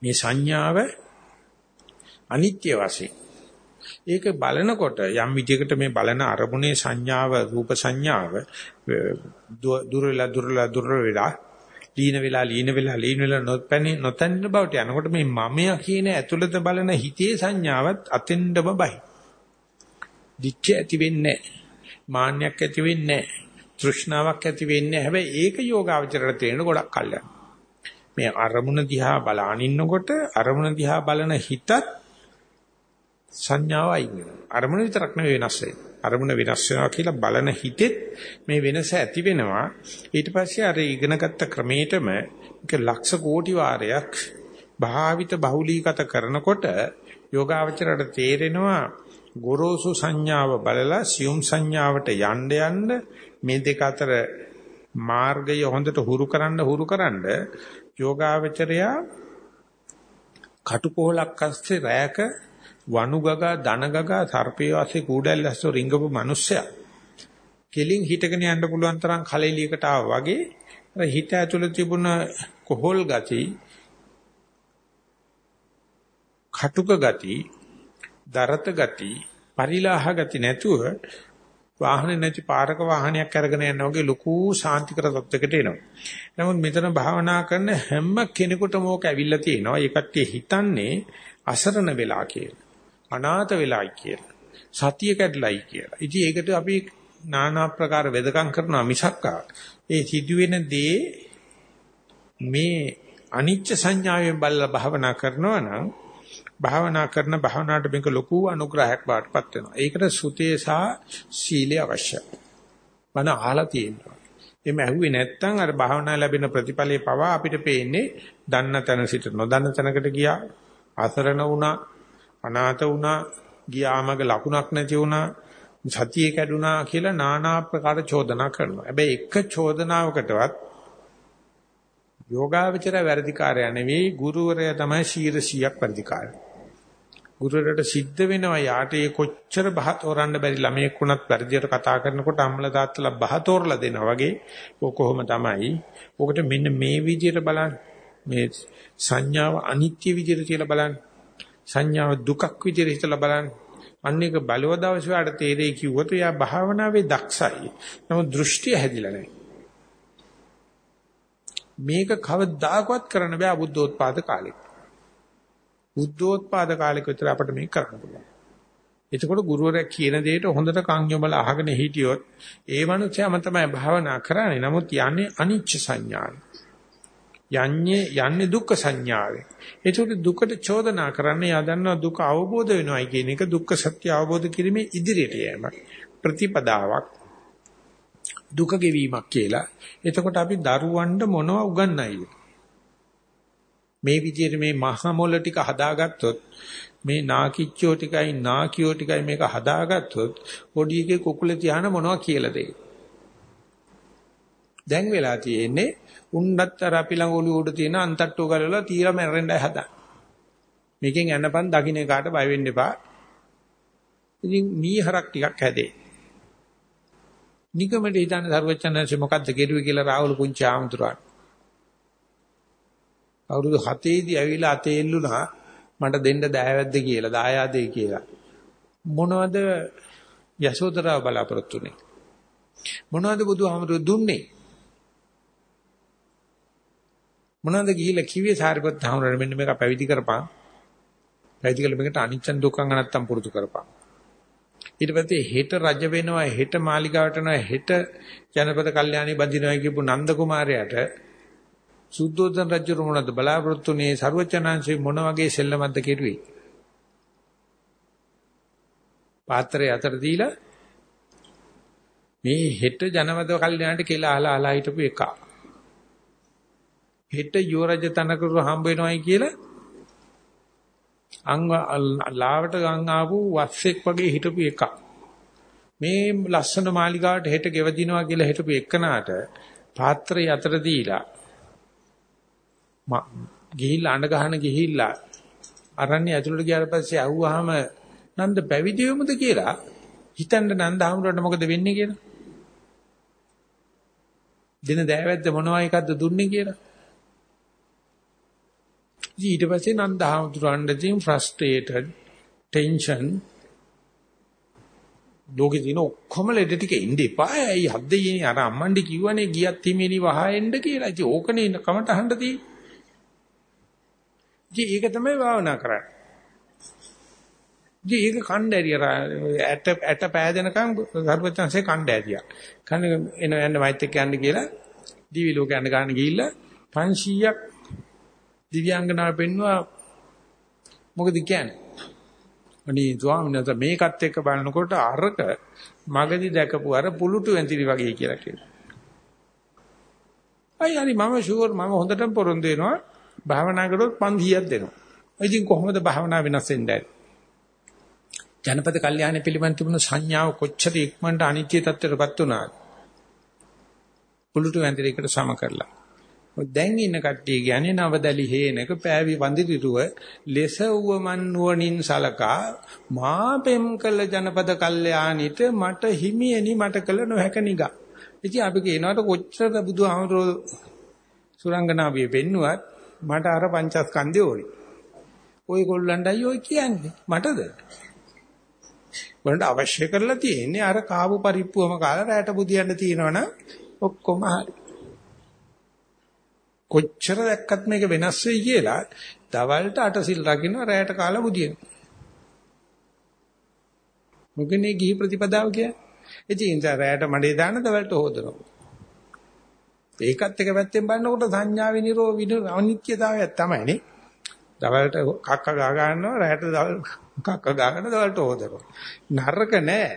මේ සංඥාව අනිත්‍ය වශයෙන්. ඒක බලනකොට යම් විදිහකට මේ බලන අරමුණේ සංඥාව රූප සංඥාව දුරලා දුරලා දුරලා ලීන වෙලා ලීන වෙලා ලීන වෙලා නොපැනි නොතැන්න බවට යනකොට මේ මමයා කියන ඇතුළත බලන හිතේ සංඥාවත් අතෙන්ඩම බයි. දිච්ච ඇති වෙන්නේ මාන්නයක් ඇති වෙන්නේ තෘෂ්ණාවක් ඇති වෙන්නේ හැබැයි ඒක යෝගාවචරයට තේරෙන ගොඩක් කල් මේ අරමුණ දිහා බලාන ඉන්නකොට අරමුණ දිහා බලන හිතත් සංඥාවයි අරමුණ විතරක් නෙවෙයි වෙනස් වෙන්නේ. අරමුණ වෙනස් වෙනවා කියලා බලන හිතෙත් මේ වෙනස ඇති වෙනවා. ඊට පස්සේ අර ඉගෙනගත්ත ක්‍රමයටම ඒක ලක්ෂ කෝටි වාරයක් භාවිත බහුලීගත කරනකොට යෝගාවචරයට තේරෙනවා ගොරෝසු සංඥාව බලලා සියුම් සංඥාවට යන්න යන්න මේ දෙක අතර මාර්ගය හොඳට හුරු කරන්න හුරු කරන්න යෝගාවචරයා කටුකොලක් අස්සේ රැයක වනුගගා දනගගා සර්පේ වාසේ කූඩැල්ලස්සෝ රිංගපු මිනිස්සයා කෙලින් හිටගෙන යන්න පුළුවන් තරම් කලෙලියකට ආවා වගේ අර හිත ඇතුළේ තිබුණ කොහොල් ගති කටුක ගති දරත ගති පරිලාහ ගති නැතුව වාහනේ නැති පාරක වාහනයක් අරගෙන යනවා වගේ ලොකු ශාන්තිකර තත්යකට එනවා. නමුත් මෙතන භාවනා කරන හැම කෙනෙකුටම ඕක ඇවිල්ලා තියෙනවා. ඒ කට්ටිය හිතන්නේ අසරණ වෙලා කියලා. අනාථ වෙලායි කියලා. සතිය කැඩලයි කියලා. ඉතින් ඒකට අපි নানা ආකාර වෙදකම් කරනවා මිසක්කා ඒ සිදුවෙන දේ මේ අනිච්ච සංඥාවෙන් බලලා භාවනා කරනවා නම් භාවනා කරන භාවනාවට මේක ලොකු අනුග්‍රහයක් බාටපත් වෙනවා. ඒකට සුතේ සහ සීලය අවශ්‍යයි. මන අහලා තියෙනවා. එimhe ඇහුවේ නැත්නම් අර භාවනා ලැබෙන ප්‍රතිඵලයේ පවා අපිට පේන්නේ දන්න තැන සිට නොදන්න තැනකට ගියා අසරණ වුණා අනාථ වුණා, ගියාමග ලකුණක් නැති වුණා, සතියේ කැඩුනා කියලා নানা ආකාර චෝදනා කරනවා. හැබැයි එක චෝදනාවකටවත් යෝගාවචර වැඩිකාරය නෙවෙයි ගුරුවරයා තමයි 100ක් වැඩිකාරය. ගුරුවරට සිද්ධ වෙනවා යාට ඒ කොච්චර බහ තෝරන්න බැරි ළමයෙක් වුණත් වැඩියට කතා කරනකොට අම්මලා තාත්තලා බහ තෝරලා දෙනවා වගේ ඕක කොහොම තමයි. ඕකට මෙන්න මේ විදිහට බලන්න. මේ සංඥාව අනිත්‍ය විදිහට කියලා බලන්න. සංඥාව දුකක් විදිහට හිතලා බලන්න. අන්න එක බලව දවස් වලට තේරෙයි කිව්වොත් එයා භාවනාවේ දක්ෂයි. නමුත් දෘෂ්ටිය හැදිලා නැහැ. මේක කවදාකවත් කරන්න බෑ බුද්ධෝත්පාද කාලෙක. බුද්ධෝත්පාද කාලෙක විතර අපිට මේක කරන්න පුළුවන්. එතකොට ගුරුවරයා කියන දෙයට හොඳට කන් යොමලා අහගෙන හිටියොත් ඒ මනුස්සයාම තමයි භාවනා කරන්නේ. නමුත් යන්නේ අනිච්ච සංඥාන. යන්නේ යන්නේ දුක්ඛ සංඥාවෙන්. ඒකට දුකට චෝදනා කරන්නේ යා දන්නවා දුක අවබෝධ වෙනවයි කියන එක දුක්ඛ සත්‍ය අවබෝධ කිරීමේ ඉදිරියට යෑමක්. ප්‍රතිපදාවක් දුක ගෙවීමක් කියලා. එතකොට අපි දරුවන්ට මොනව උගන්වයිද? මේ විදිහට මේ මහා මොළ ටික හදාගත්තොත් මේ නාකිච්චෝ ටිකයි නාකියෝ ටිකයි මේක හදාගත්තොත් පොඩි එකේ කුකුලේ තියාන මොනවා කියලා දෙයි. දැන් වෙලා තියෙන්නේ උණ්ඩත් අර අපි ළඟ ඔළුව උඩ තියෙන අන්තට්ටුව ගලවලා තීරම මැරෙන්නයි හදන්නේ. මේකෙන් යන්නපන් දකින්න කාට බය වෙන්න එපා. ඉතින් මීහරක් ටිකක් හැදේ. නිකමට හිතන්නේ සරුවචනන්සේ මොකද්ද කෙරුවේ කියලා රාහුල පුංචි ආමතුරාට. අවුරුදු 7 දී ඇවිල්ලා අතේ එල්ලුණා මට දෙන්න දෑවැද්ද කියලා දායාදේ කියලා. මොනවද යශෝදරාව බලාපොරොත්තුනේ? මොනවද බුදුහාමුදුරු දුන්නේ? මොනවද ගිහිල්ලා කිව්වේ සාරිපුත් හාමුදුරනේ මෙන්න මේක පැවිදි කරපන්. පැවිදි කළ මේකට අනිච්චන් දුක්ඛං අනත්තම් පුරුදු කරපන්. ඊට පස්සේ හෙට රජ වෙනවා හෙට මාලිගාවට යනවා හෙට ජනපද කල්යාණි බඳිනවා කියපු නන්ද කුමාරයාට සුද්ධෝදන රජු මොනවද බලාපොරොත්තුනේ ਸਰවචනාංශේ මොන වගේ සෙල්ලමක්ද කෙරුවේ පාත්‍රය අතර දීලා මේ හෙට ජනපද කල්යාණිට කියලා අහලා අහලා හිටපු එක හෙට යුවරජ තනකරු හම්බ වෙනවයි කියලා අංග ලාවට ගං ආපු වස්සෙක් වගේ හිටපු එකක්. මේ ලස්සන මාලිගාවට හෙට ගෙවදිනවා කියලා හිටපු එකනාට පාත්‍රය අතර දීලා ගිහිල්ලා අඬ ගහන ගිහිල්ලා අරන්නේ ඇතුළට ගියාට පස්සේ අහුවාම නන්ද පැවිදි වෙමුද කියලා හිතන්න නන්ද හමුරට මොකද වෙන්නේ කියලා. දින දෑවැද්ද මොනවා එකක්ද දුන්නේ කියලා. ඊට පස්සේ නන්දහමතුරන්ට තියෙන ෆ්‍රස්ට්‍රේටඩ් ටෙන්ෂන් ලෝකේ තියෙන ඔක්කොම ලෙඩ ටික ඉන්න එපා. ඇයි හද්දේ අර අම්මන්ඩි කිව්වනේ ගියත් හිමේනි වහෙන්න කියලා. ඉතින් ඕකනේ කමට අහන්න තියෙන්නේ. ඉතින් ඒක තමයි භාවනා කරන්නේ. ඉතින් ඒක කණ්ඩාරිය ඇට ඇට පෑදෙනකම් සර්වචන්සේ කණ්ඩාරියා. කන්න එන යන්න මයිත් එක්ක යන්න කියලා දිවි ලෝක යන්න ගන්න ගිහිල්ලා 500ක් දිව්‍යාංගනාව පෙන්නවා මොකද කියන්නේ? අනේ ස්වාමීන් වහන්සේ මේකත් එක්ක බලනකොට අරක මගදී දැකපු අර පුලුටු ඇඳිලි වගේ කියලා කියනවා. අයි හරි මම ෂුවර් මම හොඳටම පොරොන්දු වෙනවා භාවනා කරොත් 500ක් දෙනවා. ඉතින් කොහොමද භාවනා වෙනස් වෙන්නේ? ජනපද කල්යාණ පිළිබඳ තිබුණු සංඥාව කොච්චර ඉක්මනට අනිත්‍ය තත්ත්වයටපත් වුණාද? පුලුටු ඇඳිලිකට සම කරලා දැන් ඉන්න කට්ටිය කියන්නේ නවදලි හේනක පෑවි වඳිරිරුව ලෙස උවමන් නුවණින් සලකා මා පෙම් කළ ජනපද කල්යාණිට මට හිමියනි මට කළ නොහැක නිගා. ඉතින් අපි කියනවාට කොච්චර බුදුහාමරෝ සුරංගනාවිය පෙන්නුවත් මට අර පංචස්කන්ධය ඕනි. ඔය ගොල්ලන්ටයි ඔය කියන්නේ මටද? වලට අවශ්‍ය කරලා තියෙන්නේ අර කාබු පරිප්පුවම කාලා රැට බුදියන්න තියෙනවනම් ඔක්කොම හරි. කොච්චර දැක්කත් මේක වෙනස් වෙයි කියලා දවල්ට අටසිල් රකින්න රැයට කාලා බුදියන. මොකනේ ගිහි ප්‍රතිපදාව කියන්නේ? ඉතින් රැයට මඩේ දාන දවල්ට හොදනවා. ඒකත් එක පැත්තෙන් බලනකොට සංඥාවේ නිරෝ විනු අනිත්‍යතාවයක් තමයිනේ. දවල්ට කක්ක ගා ගන්නවා රැයට දවල් කක්ක ගාගෙන දවල්ට හොදනවා. නරක නෑ.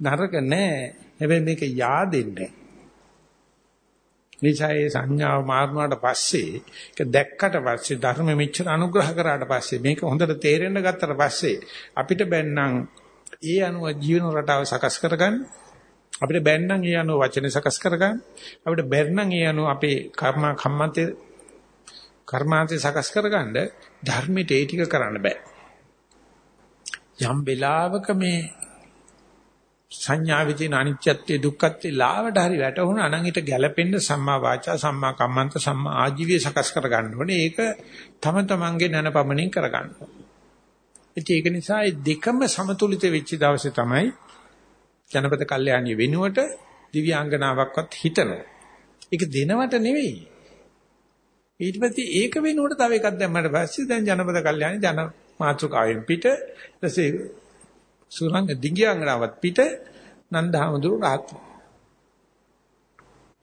නරක නෑ. හැබැයි මේක yaadෙන්නේ නෑ. නිසා ඒ සංඥාව මාරුනාට පස්සේ ඒක දැක්කට පස්සේ ධර්ම මෙච්චර අනුග්‍රහ කරාට පස්සේ මේක හොඳට තේරෙන්න ගත්තට පස්සේ අපිට බැන්නම් ඒ අනුව ජීවන රටාව සකස් කරගන්න අපිට බැන්නම් ඒ අනුව වචන සකස් කරගන්න අපිට බැන්නම් ඒ අනුව අපේ කර්ම කම්මන්තේ කර්මාන්තේ සකස් කරගන්න ධර්මයට ඒ ටික කරන්න බෑ. යම් වෙලාවක මේ සංඥා විදින අනිත්‍යත්වයේ දුක්ඛත්වයේ ලාවට හරි වැටුණා නම් ඊට ගැළපෙන්න සම්මා වාචා සම්මා කම්මන්ත සම්මා ආජීවය සකස් කර ගන්න ඕනේ. ඒක තම තමන්ගේ නැනපමණින් කර ගන්න. ඒක නිසා මේ දෙකම සමතුලිත වෙච්ච දවසේ තමයි ජනපද කල්යාණිය වෙනුවට දිව්‍යාංගනාවක්වත් හිතනවා. ඒක දෙනවට නෙවෙයි. ඊට පස්සේ ඒක වෙනුවට තව එකක් දැම්මට පස්සේ දැන් ජනපද කල්යාණි ජන මාතෘකාවෙන් පිට ඊටසේ සුරංග දිග්‍යාංගනාවත් පිට නන්දහමඳුරු රාත්.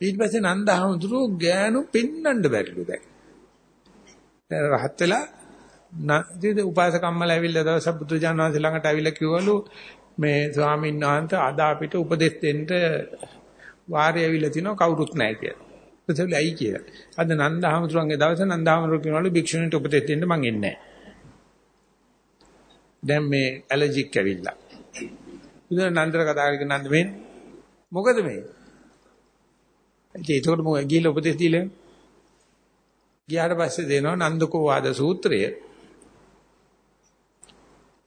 ඊට පස්සේ නන්දහමඳුරු ගෑනු පෙන්වන්න බැරිලු දැන්. දැන් රහත් වෙලා නේද උපාසකම්මල ඇවිල්ලා දවස් බුදුජානනාංශ ළඟට ඇවිල්ලා කිව්වලු මේ ස්වාමීන් වහන්සේ අද අපිට උපදෙස් දෙන්න වාරය ඇවිල්ලා තිනවා කවුරුත් නැහැ කියලා. ඒසෙල් ඇයි කියලා. අද නන්දහමඳුරුන්ගේ දවසේ නන්දහමඳුරු කියනවලු භික්ෂුණීන්ට උපදෙස් දෙන්න මං එන්නේ නැහැ. දැන් මේ ඇලර්ජික් ඇවිල්ලා. බුදුන් නන්දර කතා කරගෙන නන්ද මේ මොකද මේ? ඒකට මොකද ගිහිල්ලා උපදෙස් දීලා ගියාට පස්සේ දෙනවා නන්දකෝ වාද සූත්‍රය.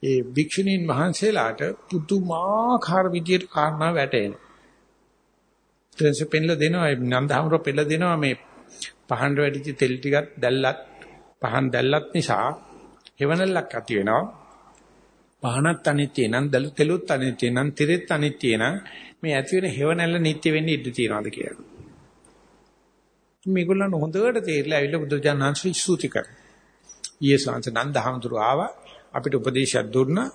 ඒ භික්ෂුණීන් වහන්සේලාට පුදුමාකාර විදියට කාරණා වැටෙනවා. ඊටසේ පෙන්ලා දෙනවා නන්දහමර පෙන්ලා දෙනවා මේ පහන් වැඩිච්ච තෙල් ටිකක් දැල්ලත් පහන් දැල්ලත් නිසා හෙවණල්ලක් ඇති වෙනවා. පහනත් අනිත්‍ය නම් දලු තෙලුත් අනිත්‍ය නම් තිරෙත් අනිත්‍ය නම් මේ ඇති වෙන හෙවණල්ල නිට්ටය වෙන්න ඉඩ තියනවාද කියලා. මේගොල්ලන් හොඳට තේරිලා ඇවිල්ලා බුදුජානනාංශි සූති කර. ඊයේ සංස නන්දහමතුරු ආවා අපිට උපදේශයක් දුන්නා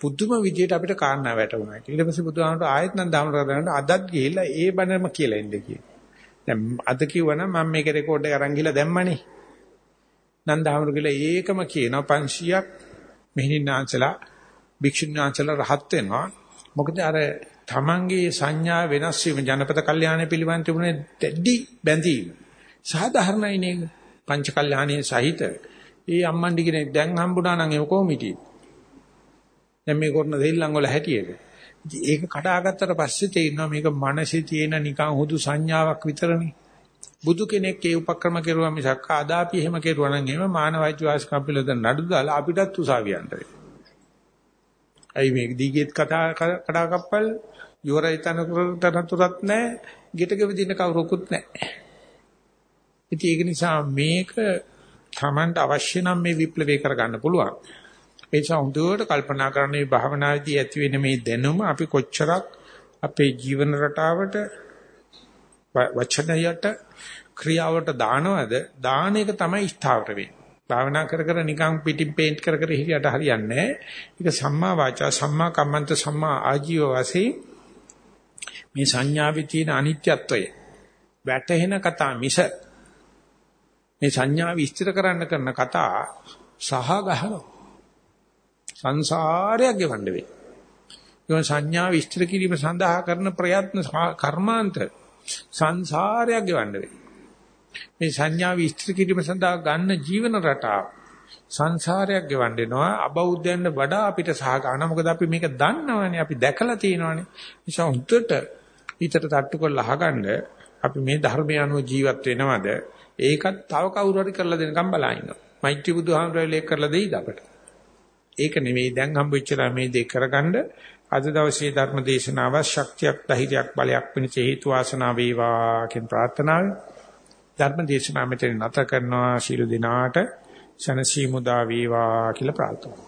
පුදුම විදියට අපිට කාරණා වැටුණා. ඊට පස්සේ බුදුහාමර ආයෙත් නන්දහමතුරු කරගෙන අදත් ගිහිල්ලා ඒ බණම කියලා ඉන්න කියලා. දැන් අද කිව්වනම් මම මේක රෙකෝඩ් එක අරන් ගිහලා දැම්මනේ. නන්දහමතුරු කියලා ඒකම කියනවා 500ක් මෙහිණාන්සලා භික්ෂුණාන්සලා රහත් වෙනවා. මොකද අර තමන්ගේ සංඥා වෙනස් වීම ජනපද කල්යාණය පිළිබඳ තිබුණේ දැඩි බැඳීම. සාධාරණයි නේද? පංච කල්යාණයේ සහිත ඒ අම්මන්ඩි කෙනෙක් දැන් හම්බුණා නම් ඒක කොහොම හිටියේ? දැන් මේ කරන දෙල්ලන් වල හැටියක. ඒක කඩාගත්තට පස්සේ තේරෙනවා මේක මනසේ තියෙන නිකන් හුදු සංඥාවක් විතරනේ. බුදු කෙනෙක් ඒ උපක්‍රම කෙරුවා මිසක් ආදාපි එහෙම කෙරුවා නම් එහෙම මානවයිජ වාස්කම් පිළිද නඩු දාලා අපිටත් උසාවියන්ට වෙයි. අයි මේ දීගෙත් කතා කඩා කප්පල් යෝරයිතන කරතරතුරත් නැහැ, ගෙටක විදින කවුරුකුත් නැහැ. ඉතින් ඒක නිසා මේක Tamanට අවශ්‍ය නම් මේ විප්ලවය කරගන්න පුළුවන්. ඒ නිසා හොඳට කල්පනා කරන්න මේ භාවනාවේදී ඇති වෙන මේ දැනුම අපි කොච්චරක් අපේ ජීවන රටාවට වචනයට ක්‍රියාවට දානවද දාන එක තමයි ස්ථාවර වෙන්නේ. භාවනා කර කර නිකන් පිටින් පේන්ට් කර කර හිරියට හරියන්නේ නැහැ. ඒක සම්මා වාචා සම්මා කම්මන්ත සම්මා ආජීව වශයෙන් මේ සංඥාවේ තියෙන අනිත්‍යත්වය වැටහෙන කතා මිස මේ සංඥා විස්තර කරන්න කරන කතා සහ ගහනවා. සංසාරයක් ගෙවන්න වෙයි. ඒ සංඥා විස්තර කිරීම සඳහා කරන ප්‍රයත්න කර්මාන්ත සංසාරයක් ගෙවන්න වෙයි. මේ සංඥා විස්තර කිරීම සඳහා ගන්න ජීවන රටාව සංසාරයක් ගෙවන්න වෙනවා අබෞද්ධයන්ට වඩා අපිට සහගාන. මොකද අපි මේක දන්නවනේ අපි දැකලා තියෙනවනේ. නිසා හුද්දට හිතට තට්ටු කරලා අහගන්න අපි මේ ධර්මය අනුව ජීවත් වෙනවද? ඒකත් තව කවුරු හරි කරලා දෙනකම් බලා ඉන්නවා. මෛත්‍රී බුදුහාමුදුරුවෝ ලේක කරලා දෙයිද අපට? ඒක නෙවෙයි දැන් හම්බෙච්චලා මේ දෙක කරගන්න අද දවසේ ධර්ම දේශනාව ශක්තියක් ධෛර්යයක් බලයක් වෙනච හේතු වාසනා වේවා කියන ප්‍රාර්ථනාවයි ධර්ම දේශනාව මෙතන නැත කරනවා. ශීල දිනාට ශනසි මුදා වේවා කියලා ප්‍රාර්ථනා